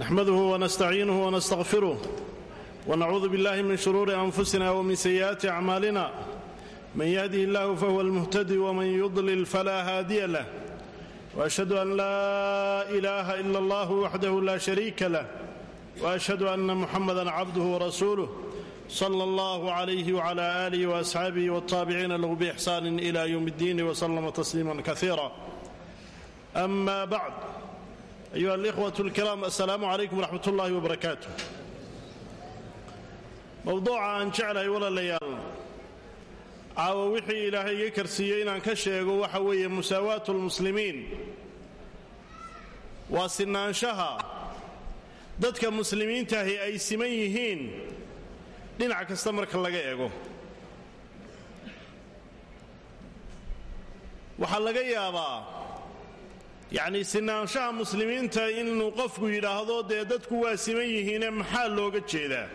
نحمده ونستعينه ونستغفره ونعوذ بالله من شرور أنفسنا ومن سيئات أعمالنا من يهده الله فهو المهتدي ومن يضلل فلا هادي له وأشهد أن لا إله إلا الله وحده لا شريك له وأشهد أن محمدا عبده ورسوله صلى الله عليه وعلى آله وأسحابه والطابعين له بإحسان إلى يوم الدين وسلم تسليما كثيرا أما بعد ayuha alikhwat alkiraam assalaamu calaykum waraxmat ullaahi wabarakaatu mowduuca aan jeclahay walaalayaal caawa wixii ilaahay iga karsiiyey inaan ka sheego waxa weeye musaawaatu lmuslimiin waa sinaanshaha dadka muslimiintaahi ay siman yihiin dhinac kasta marka laga eego waxaa laga yaabaa yacnii sinaanshaha muslimiinta inuu qofku yidhaahdo dee dadku waa siman yihiine maxaa looga jeedaa?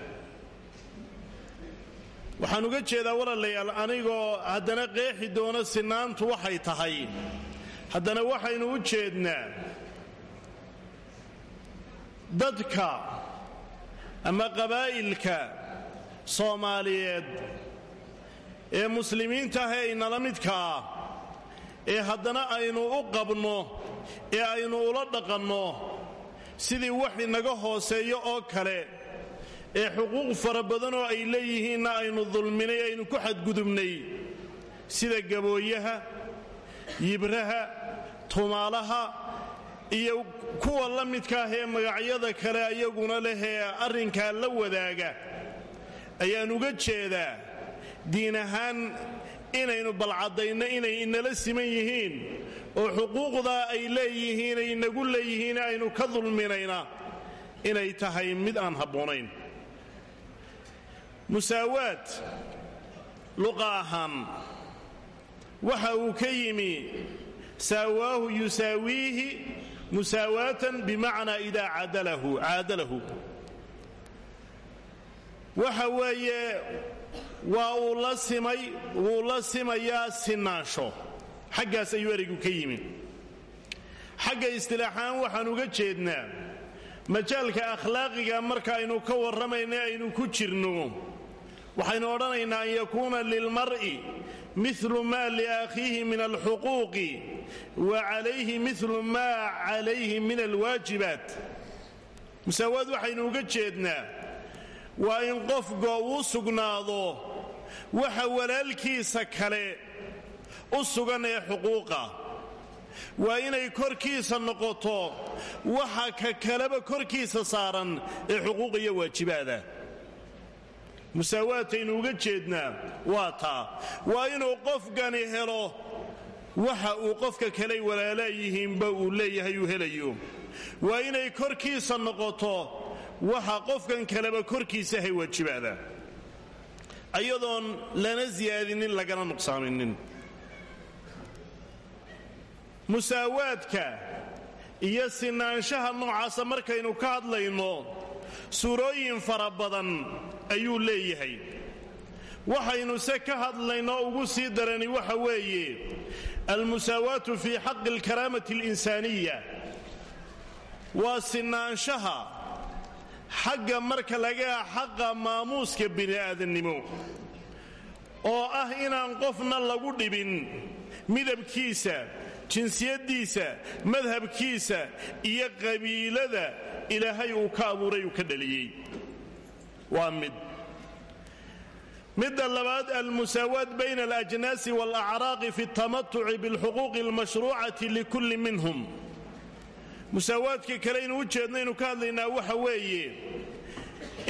Waxaan uga jeedaa walaalayaal anigoo haddana qeexi doono sinaantu waxay tahay. Haddana waxaynu u jeednaa dadka ama qabaa'ilka soomaaliyeed ee muslimiinta ah ee inala midka ah ee haddana aynu u qabno ee aynu ula dhaqanno sidii wax inaga hooseeyo oo kale ee xuquuq fara badanoo ay leeyihiinna aynu dulminay aynu ku xadgudubnay sida gabooyaha yibraha tumaalaha iyo kuwa la midka ah ee magacyada kale ayaguna leh ee arrinkaa la wadaaga ayaan uga jeedaa diin ahaan inaynu balcadayno inay inala siman yihiin oo xuquuqdaa ay leeyihiin ay inagu leeyihiin aynu ka dulminayna inay tahay mid aan habboonayn. Musaawaad luqa ahaan waxa uu ka yimi saawaahu yusaawiihi musaawaatan bimacnaa idaa caadalahu. Waxa weeye waa uu la simay wuu la simayaa sinaansho xaggaas ayuu eraygu ka yimi. Waxaan uga jeednaa majaalka akhlaaqiga marka aynu ka warramayna aynu ku jirno waxaynu odhanaynaa an yakuuna lilmar'i milu maa liakhiihi min alxuquuqi wa calayhi milu maa calayhi min alwaajibaat. Musaawaad waxaynu uga jeednaa waa in qofka uu sugnaado waxa walaalkiisa kale u sugan ee xuquuqa. Waa inay korkiisa noqoto waxa ka kaleba korkiisa saaran ee xuquuq iyo waajibaada. Musaawaataynu uga jeednaa waa taa waa inuu qofkani helo waxa uu qofka kaley walaalaayihiinba uu leeyahay uu helayo. Waa inay korkiisa noqoto waxa qofkan kaleba korkiisa hay waajibaada ayadoon lana siyaadinin lagana nuqsaaminin. Musaawaadka iyo sinaanshaha noocaasa markaynu ka hadlayno suurooyin fara badan ayuu leeyahay. Waxaynu se ka hadlayno ugu sii darani waxa weeye almusaawaatu fii xaqi alkaraamati alinsaaniya. Waa sinaanshaha xagga marka lagaa xaqa maamuuska bini'aadannimo oo ah inaan qofna lagu dhibin midabkiisa jinsiyaddiisa madhabkiisa iyo qabiilada ilaahay uu ka abuuray uu ka dhaliyey waa mid midda labaad almusaawaat bayna alajnaasi waalacraaqi fi اltamatuci biاlxuquuqi اlmashruucati likulli minhum musaawaadka kaleaynu u jeednaynu ka hadlaynaa waxa weeye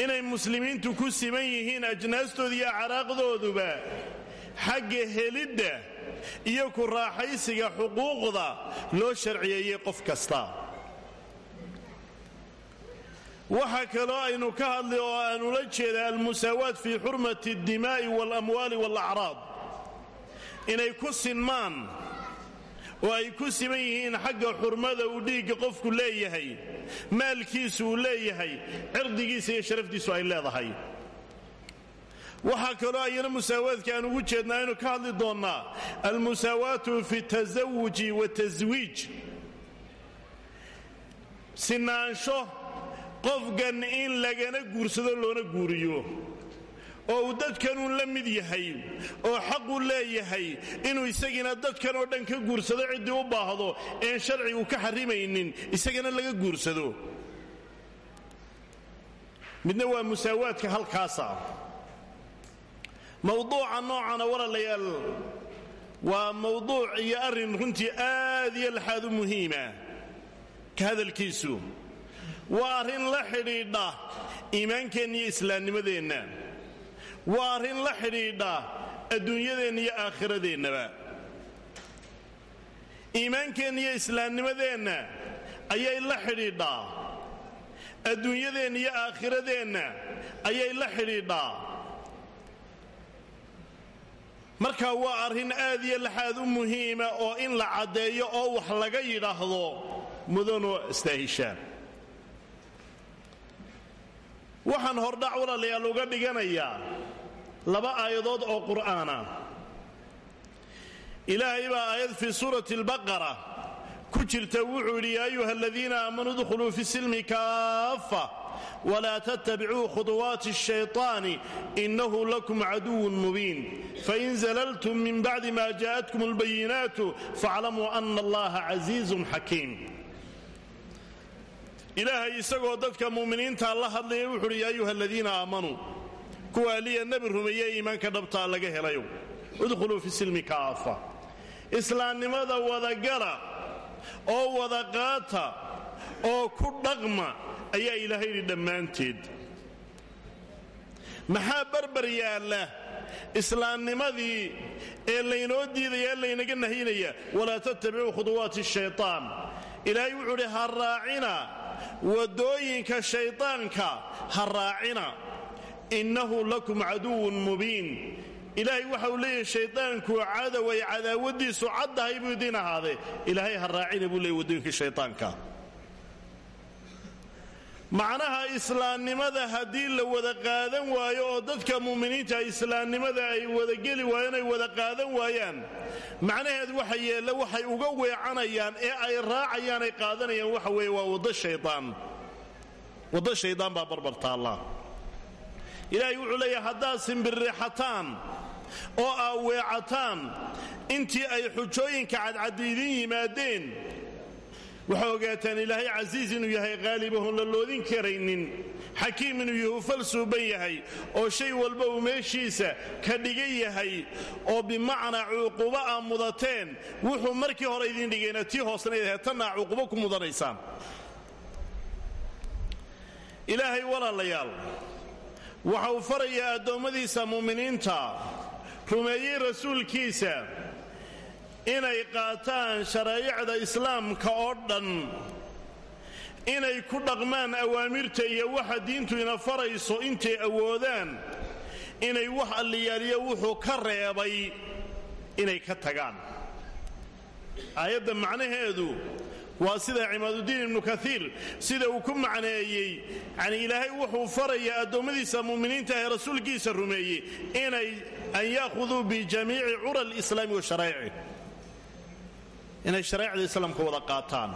inay muslimiintu ku siman yihiin ajnaastooda iyo acraaqdooduba xagga helidda iyo ku raaxaysiga xuquuqda loo sharciyeeyey qof kasta. Waxaa kaloo aynu ka hadlay oo aan ula jeeda almusaawaat fii xurmati اddimaa'i waalamwaali waalacraad inay ku sinmaan oo ay ku siman yihiin xagga xurmada uu dhiigga qofku leeyahay. Maalkiisu uu leeyahay. Cirdigiisa iyo sharaftiisu ay leedahay. Waxaa kaloo ayana musaawaadka aan ugu jeednaa aynu ka hadli doonnaa. Almusaawaatu fi tasawuji wa taswiij sinaansho qofkan in lagana guursado loona guuriyo oo uu dadkanuu la mid yahay oo xaqu leeyahay inuu isagiina dadkan oo dhan ka guursado ciddii u baahdo een sharcigu ka xarimaynin isagana laga guursado. Midna waa musaawaadka halkaasa. Mawduuca noocana walaalayaal waa mawduuc iyo arrin runtii aad iyo laxaad u muhiima ka hadalkiisu. Waa arrin la xidhiidha iimaankeenna iyo islaamnimadeenna waa arrin la xidhiidha adduunyadeenna iyo aakhiradeenaba iimaankeenna iyo islaamnimadeenna ayay la xidhiidhaa adduunyadeenna iyo aakhiradeenna ayay la xidhiidhaa marka waa arrin aad iyo laxaad u muhiima oo in la caddeeyo oo wax laga yidhaahdo mudanoo istaahishaan waxaan hordhac walaalayaal uga dhiganayaa laba aayadood oo qur'aana ilaahay baa aayad fii suurati albaqara ku jirta wuxuu yidhi yaa ayuha aladiina aamanuu idkhuluu fi silmi kaaffa walaa tattabicuu khuطuwaati الshayطaani inahu lakum caduwun mubiin fain zalaltum min bacdi ma jaءatkum اlbayinaatu faaclamuu ana allaha casiizun xakiim ilaahay isagoo dadka mu'miniinta la hadlaya wuxu uhi yaa ayuha aladiina aamanuu kuwa aliya nebi iimaanka dhabtaa laga helayo. Udkhuluu fi silmi kaafa. Islaamnimada wadagala oo wada qaata oo ku dhaqma ayaa ilaahay yidhi dhammaanteed. Maxaa barbar yaalla islaamnimadii ee laynoo diidaya laynaga nahyinaya walaa tattabicuu khuduwaati shaytaan. Ilaahay wuxuu udhi ha raacina waddooyinka shaydaanka ha raacina innahu lakum caduwun mubiin. Ilaahay waxa uu leeyahay shaydaanku cadaway cadaawaddiisu caddahay buu idiin ahaadee ilaahay ha raacina buu leeyay waddooyinka shaydaanka macnaha islaamnimada haddii la wada qaadan waayo oo dadka mu'miniinta islaamnimada ay wadageli waayeen ay wada qaadan waayaan macnaheed waxa yeelle waxay uga weecanayaan ee ay raacayaan ay qaadanayaan waxa weeye waa waddo shaydaan waddo shaydaan baa barbar taalla ilaahay wuxuu leeyahay haddaad simbirrixataan oo aa weecataan intii ay xujooyinka cadcaddi idin yimaadeen waxaa ogaataan ilaahay casiis inuu yahay qaalibahon la loodin karaynin. Xakiim inuu yahu fal suuban yahay oo shay walba uu meeshiisa ka dhigan yahay oo bimacnaa cuuqubo aa mudateen wuxuu markii hore idin dhigayna tii hoosnayd tanna aa cuuqubo ku mudanaysaan ilaahay walaalayaal waxa uu farayaa addoommadiisa mu'miniinta rumeeyey rasuulkiisa inay qaataan sharaa'icda islaamka oo dhan inay ku dhaqmaan awaamirta iyo waxa diintu ina farayso intay awoodaan inay wax alliyaaliyo wuxuu ka reebay inay ka tagaan. Aayadda macnaheedu waa sida cimaadudiin ibnu kaiir sida uu ku macneeyey yani ilaahay wuxuu farayaa addoommadiisa mu'miniinta ee rasuulkiisa rumeeyey inay an yaakhuduu bijamiici cura alislaami wa sharaa'ici. Inay sharaa'icda islaamka wada qaataan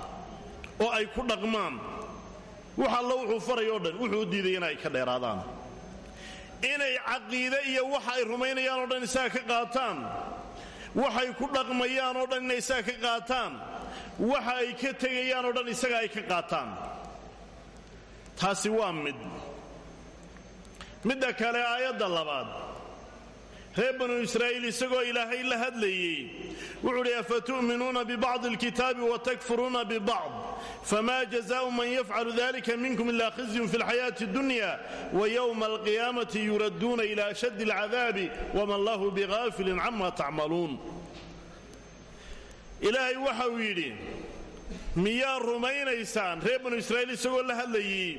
oo ay ku dhaqmaan. Wax alla wuxuu faray o dhan wuxuu diiday in ay ka dheeraadaan. Inay caqiide iyo waxa ay rumaynayaan oo dhan isaga ka qaataan. Waxay ku dhaqmayaan oo dhan inay isaga ka qaataan waxa ay ka tegayaan oo dhan isaga ay ka qaataan. Taasi waa mid. Midda kale aayadda labaad. Reer banu israa'iil isagoo ilaahay la hadlayey wuxuu udhi afatu'minuuna bibacdi alkitaabi watakfuruuna bibacd fama jazaau man yafcalu dalika minkum ila khizyun fi lxayaati اdunya wayowma alqiyaamati yuradduuna ila ashaddi alcadaabi wama allahu bigaafilin cama tacmaluun ilaahay waxa uu yidhi miyaa rumaynaysaan? Reer banu israa'iil isagoo la hadlayey.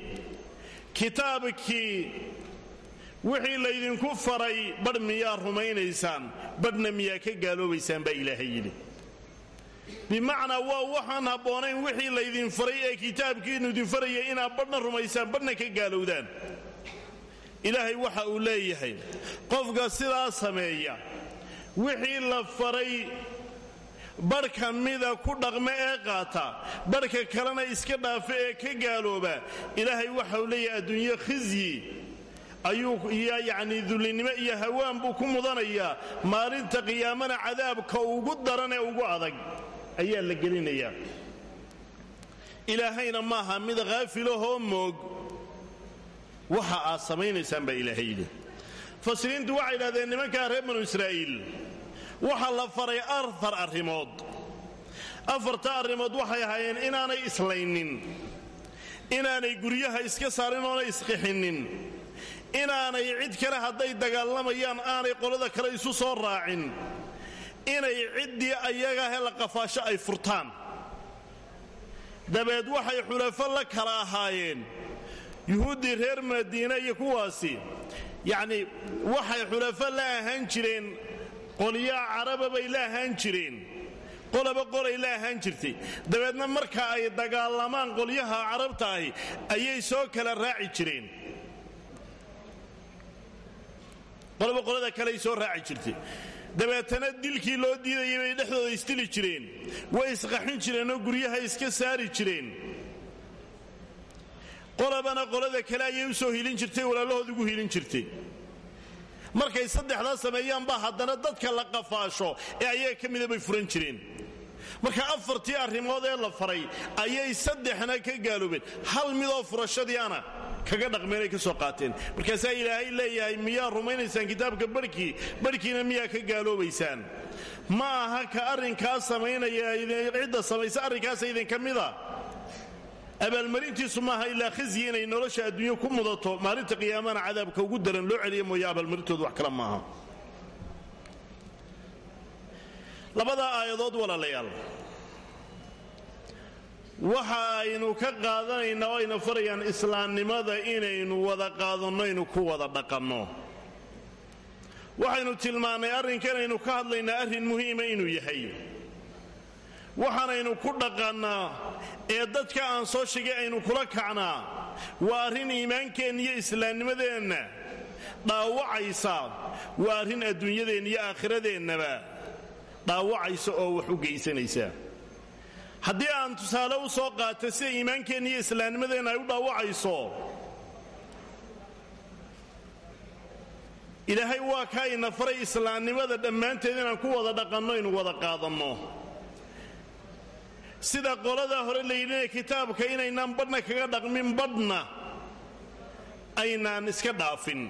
Kitaabkii wixii laydinku faray badh miyaa rumaynaysaan? Badhna miyaa ka gaaloobaysaan baa ilaahay yidhi. Bimacnaa waa waxaan habboonayn wixii laydin faray ee kitaabkiinnu idin farayay inaad badhna rumaysaan badhna ka gaalowdaan. Ilaahay waxa uu leeyahay qofka sidaa sameeya wixii la faray badhka mida ku dhaqma ee qaata. Badhka kalena iska dhaafa ee ka gaalooba. Ilaahay waxau leeyahay adduunyo khizyi. Ayuu iyo yacnii dullinimo iyo hawaan buu ku mudanayaa. Maalinta qiyaamana cadaabka ugu daran ee ugu adag ayaa la gelinayaa. Ilaahayna maaha mid haafilahoo moog. Waxa aad samaynaysaan baa ilaahay waxay idhahdeen nimankaa reer israa'iil waxaa la faray afar arrimood. Afarta arrimood waxay ahaayeen inaanay islaynin inaanay guryaha iska saarin oonay isqixinnin inaanay cid kale hadday dagaalamayaan aanay qolada kale isu soo raacin inay ciddii ayagahe la qafaasho ay furtaan. Dabeed waxay xulafo la kala ahaayeen. Yuhuuddii reer madiine iyo kuwaasi yacnii waxay xulafo la ahaan jireen qolyaha caraba bay la ahaan jireen. Qolaba qolay la jirtay. Dabeedna marka ay dagaalamaan qolyaha carabta ahi ayay soo kala raaci jireen. Qolaba qolada kaleay soo raaci jirtay. Dabeetana dilkii loo diidayay bay dhexdooda isdili jireen. Way isqaxin jireenoo guryaha iska saari jireen. Qolabana qolada kale ayay u soo hilin jirtay walaalahood ugu hilin jirtay markay saddexdaa sameeyaanba haddana dadka la qafaasho ee ayaga ka mida bay furan jireen. Marka afartii arrimood ee la faray ayay saddexna ka gaaloobeen. Hal midoo furashadii ana kaga dhaqmeenay ka soo qaateen. Markaasaa ilaahay leeyahay miyaa rumaynaysaan kitaabka barhkii? Barhkiina miyaa ka gaaloobaysaan? Ma aha ka arrinkaa samaynaya cidda samaysa arrinkaasa idinka mida abaalmarintiisu maaha ilaa khasyi inay nolosha adduunyo ku mudato maalinta qiyaamana cadaabka ugu daran loo celiya mooye abaalmarintoodu wax kale maaha. Labadaa aayadood walaalayaal. Waxa aynu ka qaadanaynaa oo ayna farayaan islaamnimada inaynu wada qaadanno aynu ku wada dhaqanno. Waxaynu tilmaannay arrinkanaynu ka hadlaynaa arrin muhiima inuu yahay waxaanaynu ku dhaqannaa ee dadka aan soo shigay aynu kula kacnaa. Waa arrin iimaankeenna iyo islaamnimadeenna. Dhaawacaysa. Waa arrin adduunyadeenna iyo aakhiradeennaba. Dhaawacaysa oo wax u geysanaysa. Haddii aan tusaale u soo qaato sida iimaankeenna iyo islaamnimadeenna ay u dhaawacayso ilaahay waa kaa ina faray islaamnimada dhammaanteed inaan ku wada dhaqanno aynu wada qaadanno sida qoladaa hore layidhinaya kitaabka inaynaan badhna kaga dhaqmin badhna aynaan iska dhaafin.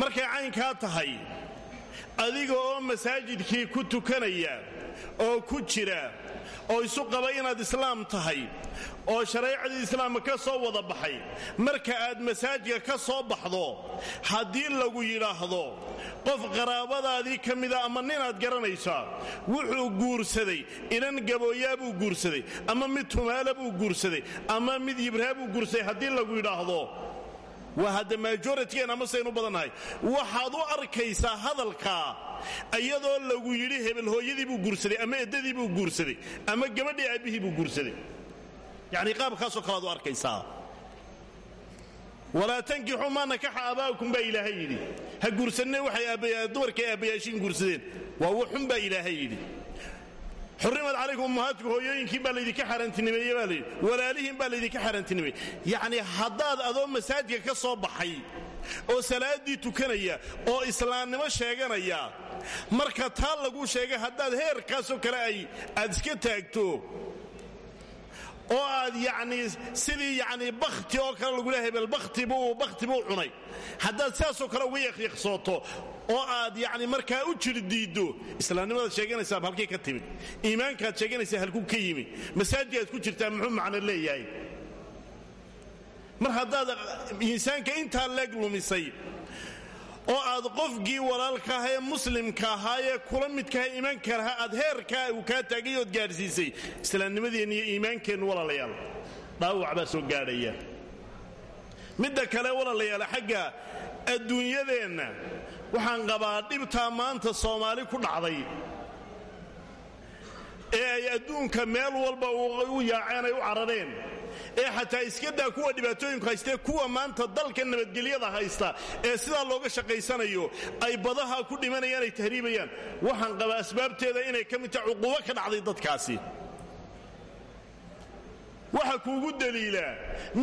Markay caynkaa tahay adiga oo masaajidkii ku tukanaya oo ku jira oo isu qaba inaad islaam tahay oo shareecadii islaamka ka soo wada baxay. Marka aad masaajidka ka soo baxdo haddii lagu yidhaahdo qof qaraabadaadii ka mida ama ninaad garanaysaa wuxuu guursaday inan gabooyaa buu guursaday ama mid tumaala buu guursaday ama mid yibraa buu guursaday haddii lagu yidhaahdo waa hadda majoritgen ama saynu badannahay waxaad u arkaysaa hadalkaa iyadoo lagu yidhi hebel hooyadii buu guursaday ama eddadii buu guursaday ama gabadhii aabbihii buu guursaday. Yacni qaabkaasoo kalead u arkaysaa. Walaa tankixuu maa nakaxa aaba'akum baa ilaahay yidhi. Ha guursanne waxay dumarkay aabbayaashiin guursadeen. Waa wuxun baa ilaahay yidhi xurrimad calaykum ummahaatku hooyooyinkiin baa laydinka xaaraantinimeeye baa layidhi walaalihiin baa laydinka xaaraantinimeeye yacnii haddaad adoo masaajidka ka soo baxay oo salaaddii tukanaya oo islaamnimo sheeganaya marka taa laguu sheegay haddaad heerkaasoo kale ay aad iska taagto oo aad yacnii sidii yacnii bakhti oo kale lagula hebel bakhti buu bakhti buu cunay. Haddaad sidaasoo kale uga yaqiiqsooto oo aad yacni markaa u jir diiddo islaamnimadaad sheeganaysaa halkay ka timid. Iimaankaad sheeganaysaa halkuu ka yimi. Masaajidkaad ku jirtaa muxuu macno leeyahay? Mar haddaad insaanka intaa leeg lumisay oo aad qofkii walaalka aha ee muslimka ahaa ee kula midkaha iimaanka lahaa aad heerkaa uu kaa taagay ood gaadhsiisay iyo iimaankeennu walaalayaal. Dhaawac baa soo gaadhaya. Midda kale walaalayaal xagga adduunyadeenna waxaan qabaa dhibtaa maanta soomaali ku dhacday. Ee ay adduunka meel walba u yaaceen ay u carareen. Ee xataa iska daa kuwa dhibaatooyinku haystee kuwa maanta dalka nabadgelyada haysta ee sidaa looga shaqaysanayo ay badaha ku dhimanayaan ay tahriibayaan. Waxaan qabaa asbaabteeda inay ka mid tahay cuquubo ka dhacday dadkaasi waxa kuugu daliilaa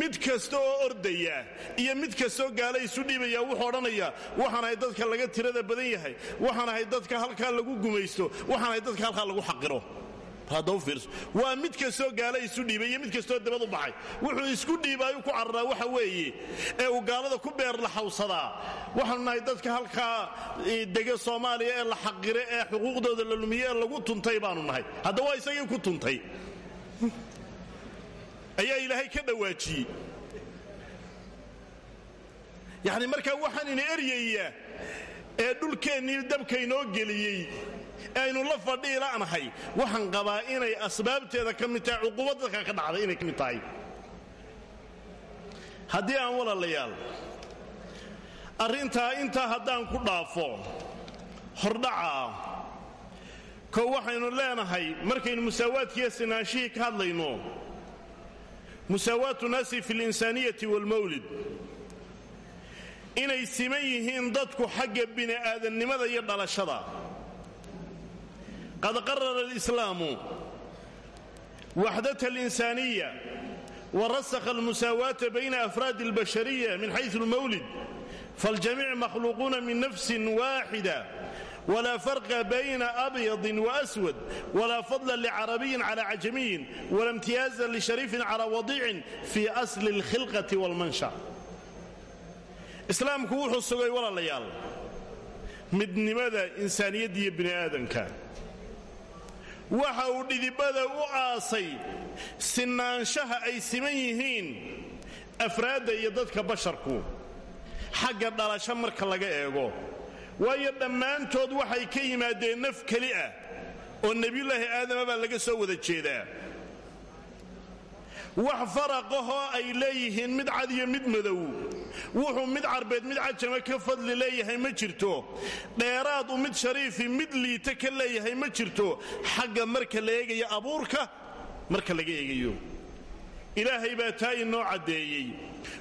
mid kasta oo ordaya iyo mid kastaoo gaala isu dhiibaya wuxuu odhanaya waxaan ahay dadka laga tirada badan yahay waxaan ahay dadka halkaa lagu gumaysto waxaan ahay dadka halkaa lagu xaqiro. Waa mid kastoo gaala isu dhiibay iyo mid kastoo dabad u baxay. Wuxuu isku dhiibaayu ku cararaa waxa weeye ee uu gaalada ku beerlaxawsadaa waxaanu nahay dadka halkaa dega soomaaliya ee la xaqire ee xuquuqdooda la lumiye lagu tuntay baanu nahay. Hadda waa isagii ku tuntay ayaa ilaahay ka dhawaajiyey. Yacni markaa waxaan ina eryaya ee dhulkeennii dabkaynoo geliyey ee aynu la fadhiila'nahay waxaan qabaa inay asbaabteeda ka mid tahay cuquuba dadka ka dhacday inay ka mid tahay. Haddii aan walaalayaal arrintaa intaa haddaan ku dhaafo hordhaca kow waxaynu leenahay markaynu musaawaadkiiyo sinaanshihii ka hadlayno musaawaatu naasi fi linsaaniyati waalmawlid inay siman yihiin dadku xagga bini'aadannimada iyo dhalashada. Qad qarara alislaamu waxdat alinsaaniya warasakha almusaawaata bayna afraadi albashariya min xaysu almawlid. Faاljamiic makhluuquuna min nafsin waaxida wla farqa bayna abyadin waaswad wla fadla licarabiyin cala cajamiyin wala imtiyaaza lishariifin cala wadiicin fii asli اlkhilqati wاlmansha islaamku wuxuu sugay walaalayaal midnimada insaaniyadda iyo bini aadamka waxa uu dhidibada u aasay sinaanshaha ay siman yihiin afraadda iyo dadka basharku xagga dhalasho marka laga eego waayo dhammaantood waxay ka yimaadeen naf keli ah oo nebiyullaahi aadama baa laga soo wada jeedaa. Wax faraqahoo ay leeyihiin mid cad iyo mid madow. Wuxuu mid carbeed mid cajama ka fadli leeyahay ma jirto. Dheeraad u mid shariifi mid liita ka leeyahay ma jirto. Xagga marka la eegayo abuurka marka laga eegayo. Ilaahay baa taa inoo caddeeyey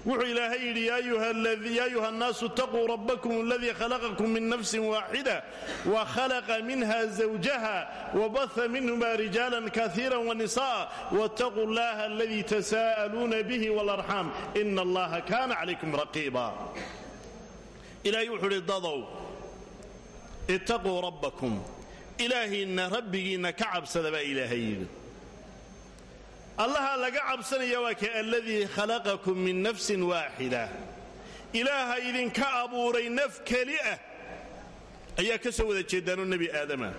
wuxuu ilaahay yidhi yaa ayuha annaasu itaquu rabbakum aladii khalaqakum min nafsin waaxida wa khalaqa minha zawjaha wabaha minhuma rijaalan kaiira wanisa'a wattaquu allaha aladii tasaa'aluuna bihi walarxaam ina allaha kaana calaykum raqiiba. Ilaahay wuxuu idhi dadow ittaquu rabbakum. Ilaahiinna rabbigiinna ka cabsada baa ilaahay allaha laga cabsanaya waa ka aladii khalaqakum min nafsin waaxida ilaaha idinka abuuray naf keli ah. Ayaa ka soo wada jeedaanoo nebi aadama.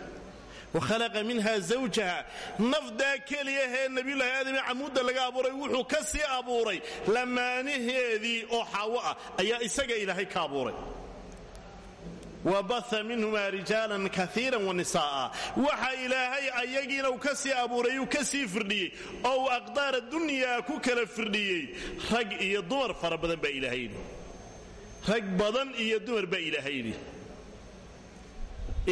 Wa khalaqa minha zawjaha. Nafdaa keliyahee nebiyullaahi aadame camuudda laga abuuray wuxuu ka sii abuuray lamaanaheedii oo xaawo ah. Ayaa isaga ilaahay ka abuuray wabaha minhuma rijaalan kaiira wanisa'a waxa ilaahay ayagiina uu ka sii abuuray uu ka sii firdhiyey oo uu aqdaara dunyaa ku kala firdhiyey rag iyo dumar fara badan baa ilaahay yidhi rag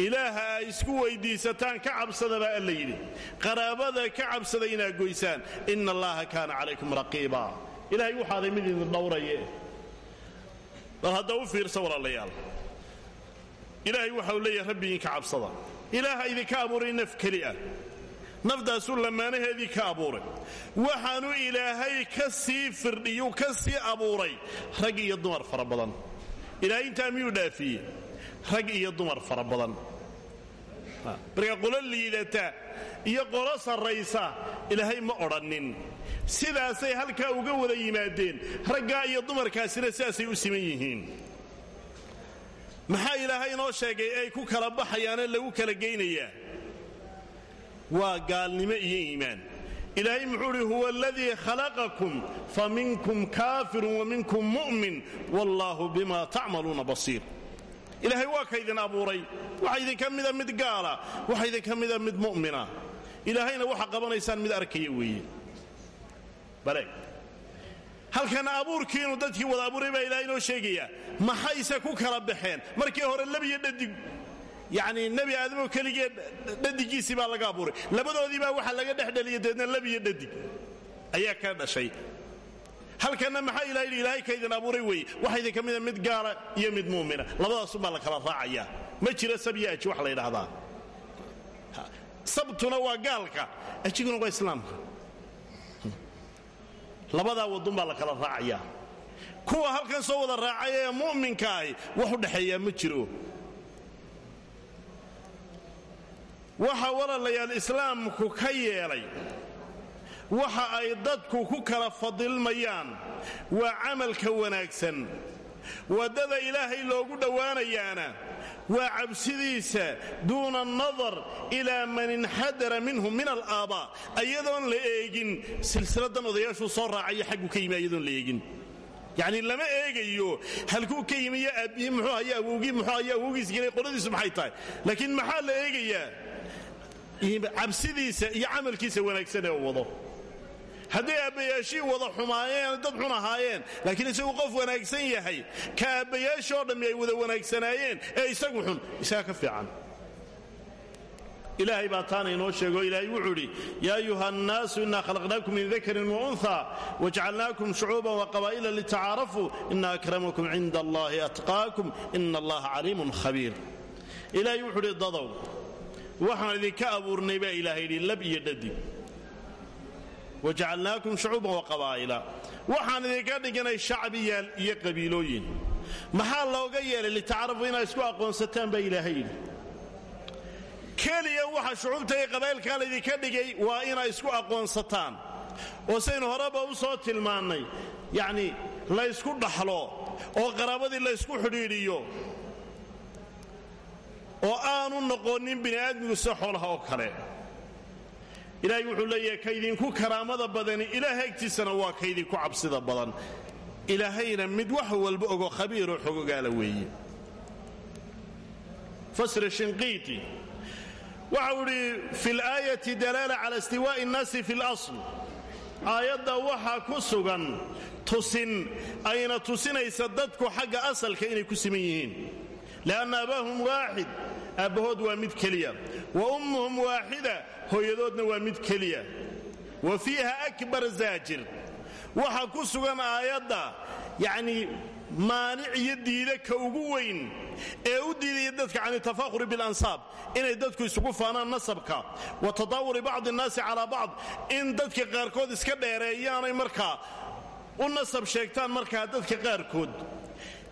ilaaha ay isku weyddiisataan ka cabsada baa alla yidhi qaraabada ka cabsada inaad goysaan ina allaha kaana calaykum raqiiba ilaahay waxaaday mid idin dhowraye hadda u fiirsa walaalayaal ilaahay waxau leeyahay rabbigiinka cabsada. Ilaaha idinka abuuray naf keli ah. Nafdaasuu lamaanaheedii ka abuuray. Waxaanu ilaahay ka sii firdhiyu ka sii abuuray. Rag iyo dumar fara badan. Ilaahay intaa miyuu dhaafiyey? Rag iyo dumar fara badan. Marka qolo liidata iyo qolo sarraysa ilaahay ma odhannin. Sidaasay halkaa uga wada yimaadeen raggaa iyo dumarkaasina sidaasay u siman yihiin maxaa ilaahay inoo sheegay ay ku kala baxayaanee lagu kala geynayaa waa gaalnimo iyo iimaan. Ilaahay muxuu idhi huwa aladii khalaqakum fa minkum kaafirun wa minkum mu'min wallaahu bima tacmaluuna basiir. Ilaahay waa kaydin abuuray. Waxa idinka mida mid gaala waxa idinka mida mid mu'mina. Ilaahayna waxa qabanaysaan mid arkaya weeye halkana abuurkiinu dadkii wada abuuray baa ilahay inoo sheegaya. Maxayse ku kala baxeen. Markii hore labiyo dhadig yacnii nebi aadamoo keligee dhadigiisii baa laga abuuray. Labadoodii baa waxaa laga dhex dhaliya deedna labiyo dhadig ayaa ka dhashay. Halkanna maxaa ilaha yidhi ilaahay kaydin abuuray weeye waxa idinka mida mid gaala iyo mid muumina. Labadaasumbaa la kala raacaya. Ma jira sab iyo aji wax la ydhaahdaa sabtuna waa gaalka. Ajiguna waa islaamka labadaa wadunbaa la kala raacaya. Kuwa halkan soo wada raacay ee mu'minka ahi wax u dhexeeyaa ma jiro. Waxa walaalayaal islaamku ka yeelay waxa ay dadku ku kala fadilmayaan waa camalka wanaagsan. Waddada ilaahay loogu dhowaanayaana waa cabsidiisa duuna anadar ilaa man inxadara minhum min alaabaa ayadoon la eegin. Silsiladan odayaashuu soo raacaya xaggu ka yimi ayadoon la eegin. Yacni lama eegayo halkuu ka yimi iyo aabbihi muxuu haya awowgii muxuu haya awowgiis gelay qoladiisu maxay tahay? Laakiin maxaa la eegayaa? Cabsidiisa iyo camalkiisa wanaagsan ee u wado hadday aabbayaashii wada xumaayeen dad xun ahaayeen laakiin isagu qof wanaagsan yahay ka aabbayaashii oo dhammi ay wada wanaagsanaayeen ee isagu xun isaga ka fiican. Ilaahay baa taana inoo sheego ilaahay wuxuu idhi yaa ayuha annaasu innaa khalaqnaakum min dakarin wa unha wajcalnaakum shucuuban wa qabaa'ila litacaarafuu ina akramakum cinda allahi atqaakum ina allaha caliimun khabiir. Ilaahay wuxuu idhi dadow waxaan idinka abuurnay baa ilaahay lab iyo dhadig wajacalnaakum shucuuban wa qabaa'ila. Waxaan idinka dhiganay shacbiyaal iyo qabiilooyin. Maxaa looga yeelay litacarafu inaad isku aqoonsataan baa ilaahay yidhi. Keliya waxa shucuubta iyo qabaa'ilkaa laydinka dhigay waa inaad isku aqoonsataan. Oo saynu horeba u soo tilmaannay yacni laysku dhaxlo oo qaraabadii laysku xidhiidhiyo oo aanu noqonin bini'aadmigu sida xoolaha oo kale ilaahay wuxuu leeyahay kaydinku karaamada badani ilaahay agtiisana waa kaydinku cabsida badan. Ilaahayna mid wax walba ogo khabiiroo xogogaala weeye. Fasri shinqiiti waxau idhi fi laayati dalaala cala istiwaa'i innaasi fi lasl aayadda waxaa ku sugan tusin ayna tusinaysa dadku xagga asalka inay ku siman yihiin. Lianna abaahum aabbahood waa mid keliya. Wa ummuhum waaxida hooyadoodna waa mid keliya. Wa fiiha akbar zaajir waxaa ku sugan aayadda yacnii maanic iyo diida ka ugu weyn ee u diidaya dadka can tafakhuri bilansaab inay dadku isugu faanaan nasabka. Wa tadaawuri bacdi annaasi calaa bacd in dadka qaarkood iska dheereeyaanay markaa u nasab sheegtaan markaa dadka qaarkood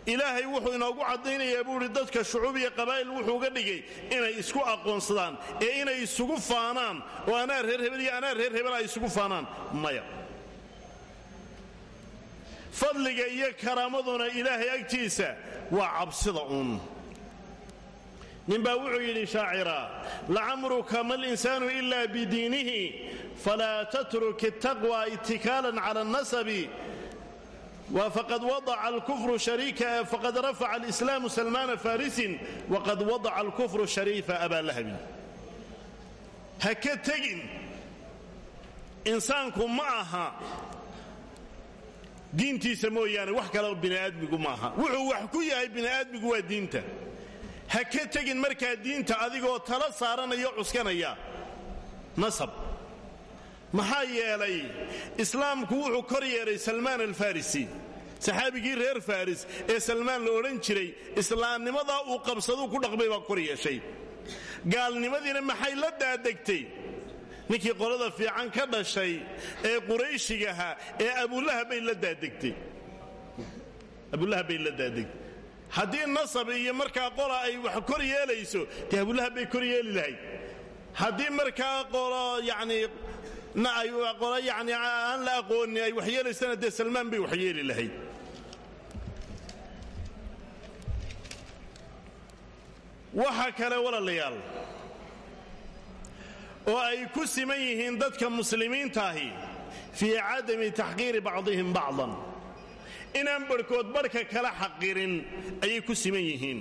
ilaahay wuxuu inoogu caddaynayaa buu idhi dadka shucuub iyo qabaa'il wuxuu uga dhigay inay isku aqoonsadaan ee inay isugu faanaan. Oo anaa reer hebel iyo anaa reer hebel ay isugu faanaan. Maya. Fadliga iyo karaamaduna ilaahay agtiisa waa cabsida uun. Ninbaa wuxuu yidhi shaacira lacamruka ma linsaanu ila bidiinihi falaa tatruk itaqwa itikaalan cala annasabi faqad wadaca alkufru shariika faqad rafaca alislaamu salmaana farisin waqad wadaca alkufru shariifa abaa lahabin ha ka tegin insaanku ma aha diintiisa mooyaane wax kaleo bini'aadmigu maaha wuxuu wax ku yahay bini'aadmigu waa diinta. Ha ka tegin markaa diinta adigoo tala maxaa yeelay islaamku wuxuu kor yeelay salmaan alfarisi. Saxaabigii reer faris ee salmaan la odhan jiray islaamnimadaa uu qabsaduu ku dhaqmay baa kor yeeshay. Gaalnimadiina maxay la daadegtay? Ninkii qolada fiican ka dhashay ee qurayshigaha ee abulahab bay la daadegtay. Haddii nasab iyo markaa qola ay wax kor yeelayso dee abulahab bay kor yeeli lahayd. Haddii markaa qolo yacnii qolo yacni aan la aqoonin ay wax yeelaysana dee salmaan bay wax yeeli lahayd. Waxa kale walaalayaal oo ay ku siman yihiin dadka muslimiintaahi fii cadami taxqiiri bacdihim bacdan. Inaan barhkood barhka kala xaqirin ayay ku siman yihiin.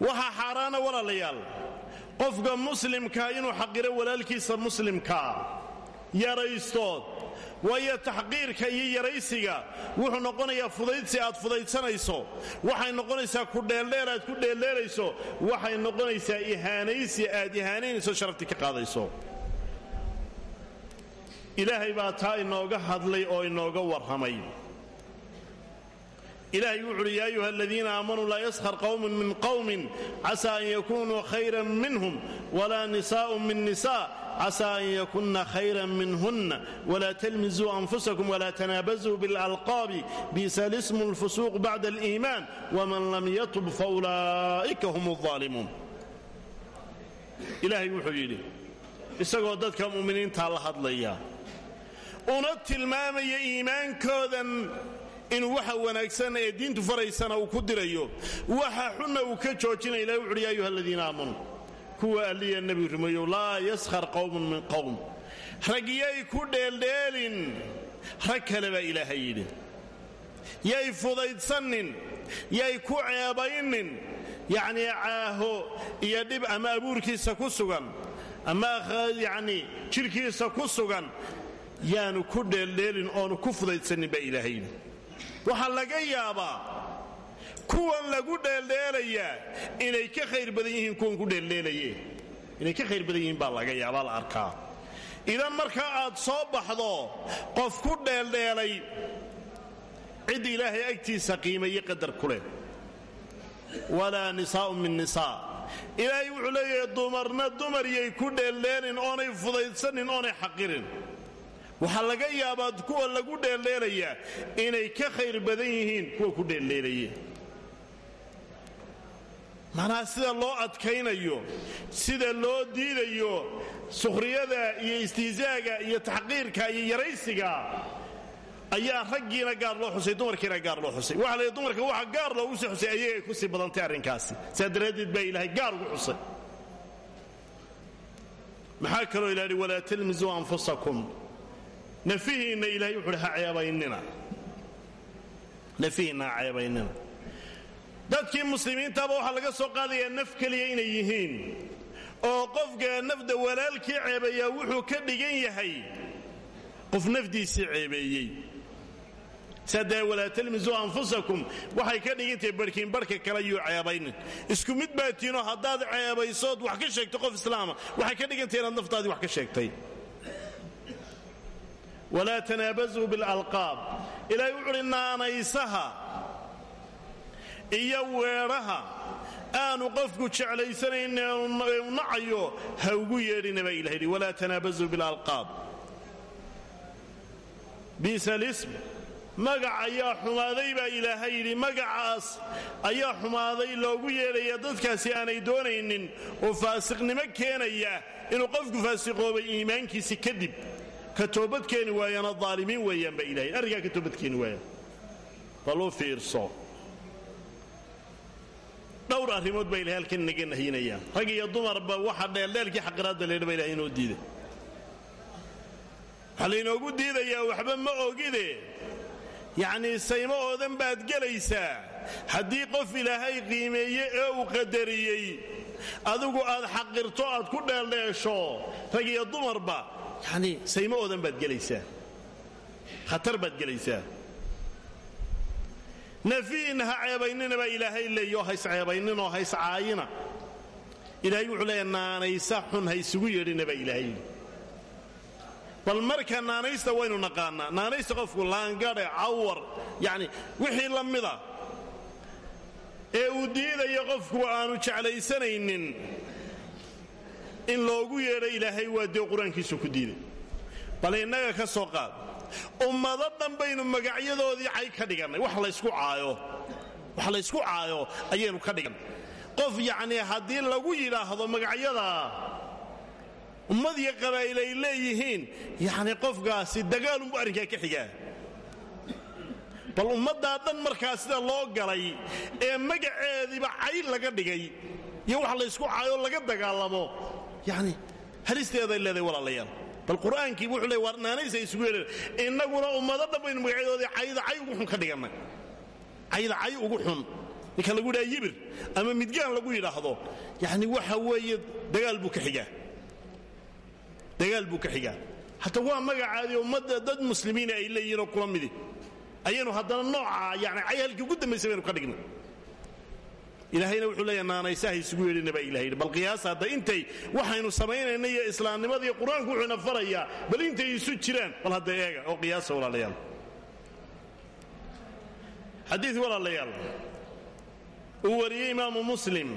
Waxaa xaaraana walaalayaal qofka muslimkaa inuu xaqiro walaalkiisa muslimkaa yaraystood. Waayo taxqiirka iyo yaraysiga wuxuu noqonayaa fudaydsi aad fudaydsanayso. Waxay noqonaysaa ku dheeldheer aad ku dheeldheerayso. Waxay noqonaysaa ihaanaysi aad ihaanaynayso sharafti ka qaadayso. Ilaahay baa taa inooga hadlay oo inooga warramay ilahay wuxu uhi yaa ayuha aladiina aamanuu laa yaskhar qowmun min qowmin casaa an yakunuu khayran minhum walaa nisaa'un min nisa casaa an yakunna khayran minhunna walaa talmizuu anfusakum walaa tanaabazuu bilalqaabi biisa lismu lfusuuq bacda aliimaan waman lam yatub faulaa'ika hum alظaalimuun ilaahay wuxuu yidhi isagoo dadka mu'miniintaa la hadlaya una tilmaamaya iimaankoodan inuu waxa wanaagsan ee diintu faraysana uu ku dirayo waxa xunna uu ka joojinaya ilahi wuxuuhi ya ayuha aladiina kuwa alliya nebi rumeeyow laa yaskhar qowmun min qowm rag yay ku dheeldheelin rag kale baa ilaahay yidhi. Yay fudaydsannin yay ku ceebaynin yacnii caaho iyo dhib ama abuurkiisa ku sugan ama yacnii jidhkiisa ku sugan yaanu ku dheeldheelin oonu ku fudaydsannin baa ilaahay waxaa laga yaabaa kuwan lagu dheeldheelayaa inay ka khayr badan yihiin kuwan ku dheeldheelaye. Inay ka khayr badan yihiin baa laga yaabaa la arkaa. Idan markaa aad soo baxdo qof ku dheeldheelay cid ilaahay agtiisa qiimaye qadar ku leh. Walaa nisaa'un min nisaa. Ilaahay wuxuu leeyahay dumarna dumar yay ku dheeldheelin oonay fudaydsanin oonay xaqirin waxaa laga yaabaa kuwa lagu dheeldheelayaa inay ka khayr badan yihiin kuwa ku dheeldheelaya. Macnaha sida loo adkaynayo sida loo diidayo sukhriyada iyo istihzaaga iyo taxqiirka iyo yaraysiga ayaa raggiina gaar loo xusay dumarkiina gaar loo xusay. Waxa la dumarka waxa gaar loogu sii xusay ayagay ku sii badantay arrinkaasi. Saa daraaddeed ilaahay gaar ugu xusay. Maxaa kaloo ilahi walaa talmisuu anfusakum nafihiinna ilahay wuxuuhi ha ceebaynina nafihiinna ha ceebaynina dadkii muslimiintaaba waxaa laga soo qaadayaa naf keliya inay yihiin oo qofka nafda walaalkii ceebeeyaa wuxuu ka dhigan yahay qof nafdiisii ceebeeyey saadee walaa talmisuu anfusakum waxay ka dhigantahay barhkiin barhka kale yuu ceebaynin isku mid baa tiinoo haddaad ceebaysood wax ka sheegto qof islaama waxay ka dhigantahay inaad naftaadii wax ka sheegtay walaa tanaabasuu bilalqaab. Ilaahay wuxuuhi naanaysaha iyo weedhaha aanu qofku jeclaysanayn ee u nacayo ha ugu yeedhina baa lism magac ayaa xumaaday baa ilaahay yidhi magacaas ayaa xumaaday loogu yeedhaya dadkaasi aanay doonaynin oo faasiqnimo keenaya inuu qofku faasiqoobay iimaankiisi kadib ka toobadkeeni waayana aalimiin weeyaan baa ilahay arrinkaa ka toobadkeeni waayaan baluu fiirso. Dhowr arrimood baa ilahay halkan inaga nahyinayaan rag iyo dumarba waxa dheeldheelkii xaqiraadda leedha ba inoo diiday waxaa laynoogu diidayaa waxba ma ogide. Yacnii saymo oodan baad gelaysaa. Haddii qof ilaahay qiimeeye ee uu qadariyey adigu aad xaqirto aad ku dheeldheesho rag iyo dumarba yacnii saymo oodan baad gelaysaa? Khatar baad gelaysaa? Nafiinna ha ceebaynina baa ilaahay leeyo hays ceebayninoo hays caayina. Ilaahay wuxuu leeya naanaysa xun ha isugu yeedhina baa ilaahay bal marka naanaysta waynu naqaannaa naanaysta qofku laangadhe cawar yacni wixii la mida. Ee uu diidayo qofku aanu jeclaysanaynin in loogu yeedho ilaahay waa dee qur'aankiisu ku diiday. Bal innaga ka soo qaad. Ummado dhan baynu magacyadoodii cay ka dhigannay. Wax laysku caayo. Wax laysku caayo ayaynu ka dhigannay. Qof yacnii haddii lagu yidhaahdo magacyadaa ummad iyo qabaa'il ay leeyihiin yacnii qofkaasi dagaalunbu arrinkaa ka xigaa. Bal ummaddaa dhan markaa sida loo galay ee magaceediiba cay laga dhigay iyo wax laysku caayo laga dagaalamo yacni halisteeday leedahay walaalayaal. Bal qur'aankii wuxuu leey war naanaysa isugu yeedhan innaguna ummado dhan baynu magacyadoodii cayda cay ugu xun ka dhigannay cayda cay ugu xun. Ninka lagu yidhaha yibir ama midgaan lagu yidhaahdo. Yacni waxa weeye dagaal buu ka xigaa. Dagaal buu ka xigaa. Waa magacaadii ummadda dad muslimiina ay leeyihiinoo kula midi. Ayaynu haddana noocaa yani cay halkii ugu dambaysa baynu ka dhignay ilaahayna wuxuu leeya naanaysaha isugu yeedhina baa ilah yidhi bal qiyaasa hadda intay waxaynu samaynayna iyo islaamnimada iyo qur'aanku wuxuuna farayaa bal intay isu jiraan bal hadda eega oo qiyaasa walaalayaal. Xadiid walaalayaal. Uu wariyey imaamu muslim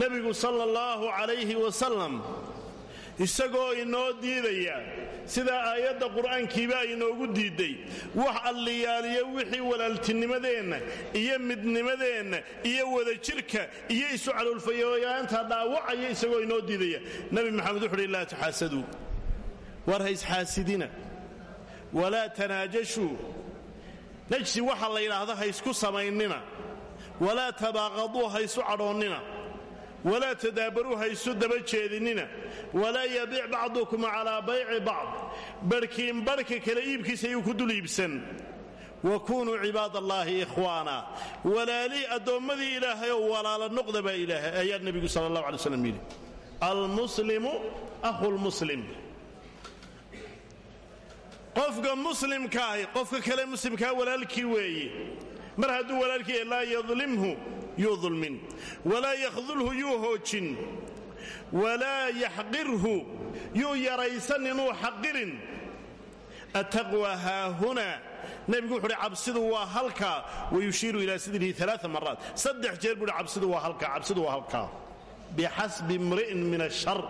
nebigu sala allahu calayhi wasalam isagoo inoo diidaya. Sidaa aayadda qur'aankiiba inoogu diidday wax alliyaaliyo wixii walaaltinimadeenna iyo midnimadeenna iyo wadajirka iyo isu caloolfayoyaanta dhaawacaya isagoo inoo diidaya. Nebi maxamed wuxu uhi laa taxaasaduu war ha isxaasidina walaa tanaajashuu najsi waxa la yidhaahda ha samaynina. Walaa tabaaqaduu ha isu cadhoonnina walaa tadaabaruu ha isu daba jeedinina walaa yabiic bacdukum calaa bayci bacd. Barhkiin barhka kale iibkiisa iyuu ku dul iibsan. Wa kunuu cibaad allaahi ikhwaana. Walaalii addoommadii ilaahay oo walaala noqda baa ilaahay ayaa nebigu sala allah alay slam yidhi. Almuslimu ahu lmuslim qofka muslimkaahi qofka kale muslimkaa walaalkii weeye mar hadduu walaalkii laa yadlimhu yuu dulmin walaa yakhdulhu yuu hoojin walaa yaxqirhu yuu yaraysan inuu xaqirin attaqwa haahuna nebigu wuxu uhi cabsidu waa halkaa wayushiiru ilaa sidrihi aa maraat saddex jeer buuhi cabsidu waa halkaa cabsidu waa halkaa bixasbi imri'in min ashar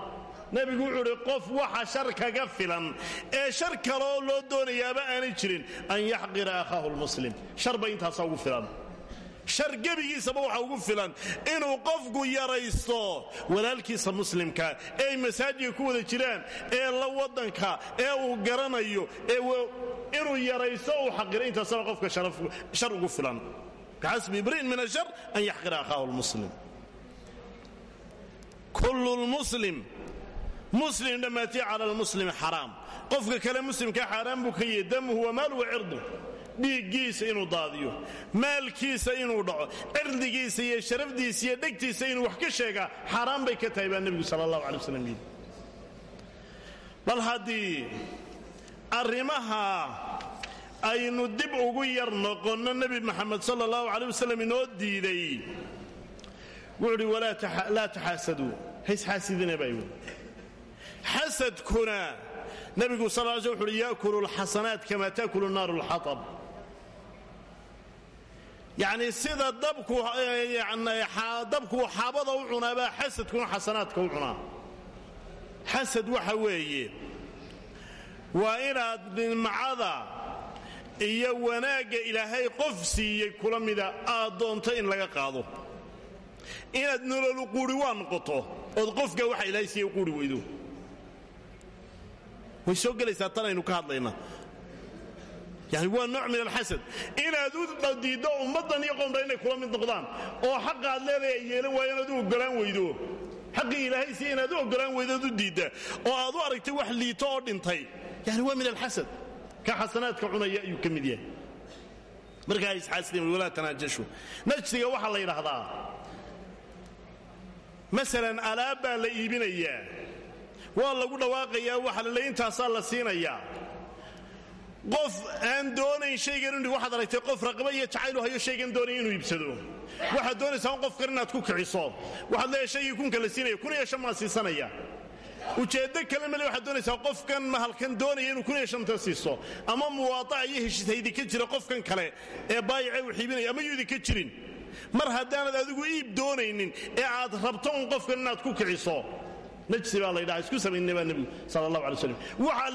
nebigu wuxuu udhi qof waxa shar kaga filan ee shar kaleoo loo doonayaaba aanay jirin an yaxqira akhaahu lmuslim sharba intaasaa shar gebigiisaba waxa ugu filan inuu qofku yaraysto walaalkiisa muslimka ee ay masaajidka ku wada jiraan ee la wadanka ee uu garanayo inuu yaraysto uu xaqiro intaasaba qofka shar ugu filan. Bixasbi imri'in min ashar an yaxqira akhaahu lmuslim kullu lmuslim muslim dhammaatay cala lmuslimi xaraam. Qofka kale muslimka xaaraan buu ka yahay damuhu wa maalu wa cirdu dhiiggiisa inuu daadiyo maalkiisa inuu dhaco cirdigiisa iyo sharafdiisa iyo dhegtiisa inuu wax ka sheegaa xaaraan bay ka tahay baa nebigu sala allahu bal haddii arrimaha aynu dib ugu yar noqonno nebi maxamed sala allahu calay inoo diiday wuxuu uhi laa taxaasaduu haysxaasidina baa yidhi. Xasadkuna nebigu sal l sl wuxu uhi yaakulu alxasanaat kama taakulu naaru alxatab yacni sida dabku dabkuu xaabada u cunaabaa xasadkuna xasanaadka u cunaa. Xasad waxa weeye waa inaad nimcada iyo wanaagga ilaahay qof siiyey kula mida aad doonto in laga qaado. Inaad nololu quuri waa noqoto ood qofka waxa ilaahay siiya quuri weydo. Way soo gelaysaa tan aynu ka hadlaynaa yani waa nooc min alxasad. Inaad u diiddo ummaddan iyo qoomba inay kula mid noqdaan oo xaqa aad leedahay ay yeelan waayo inaad u oggolaan weydo xaqii siiya inaad u oggolaan weydood u diidda oo aad u aragtay wax liito oo dhintay. Yani waa min alxasad. Ka xasanaadka cunaya ayuu ka mid yahay. Markaa isxaasdeen walaa najsiga waxaa la yidhaahdaa masalan alaab baa la iibinayaa. Waa lagu dhawaaqayaa waxa lale intaasaa la siinayaa qof aan doonayn shaygan inu waxaad aragtay qof raqba iyo jacaylu hayo shaygan doonaya inuu iibsado. Waxaad doonaysaa qofkan inaad ku kiciso. Waxaad leeyahay shaygii kunka siinaya kun iyo shan maa siisanaya. Ujeeddo kale male waxaad doonaysaa qofkan mahalkan doonaya inuu kun iyo shanta siiso. Ama muwaadaca iyo heshiishaydi ka jira qofkan kale ee baayice uu xiibinaya ama yuudi ka jirin. Mar haddaanad adigu iib doonaynin ee aad rabto un qofkan inaad ku kiciso najsi baa laydhaha isku samaynna baa nebigu sala allahu alay slam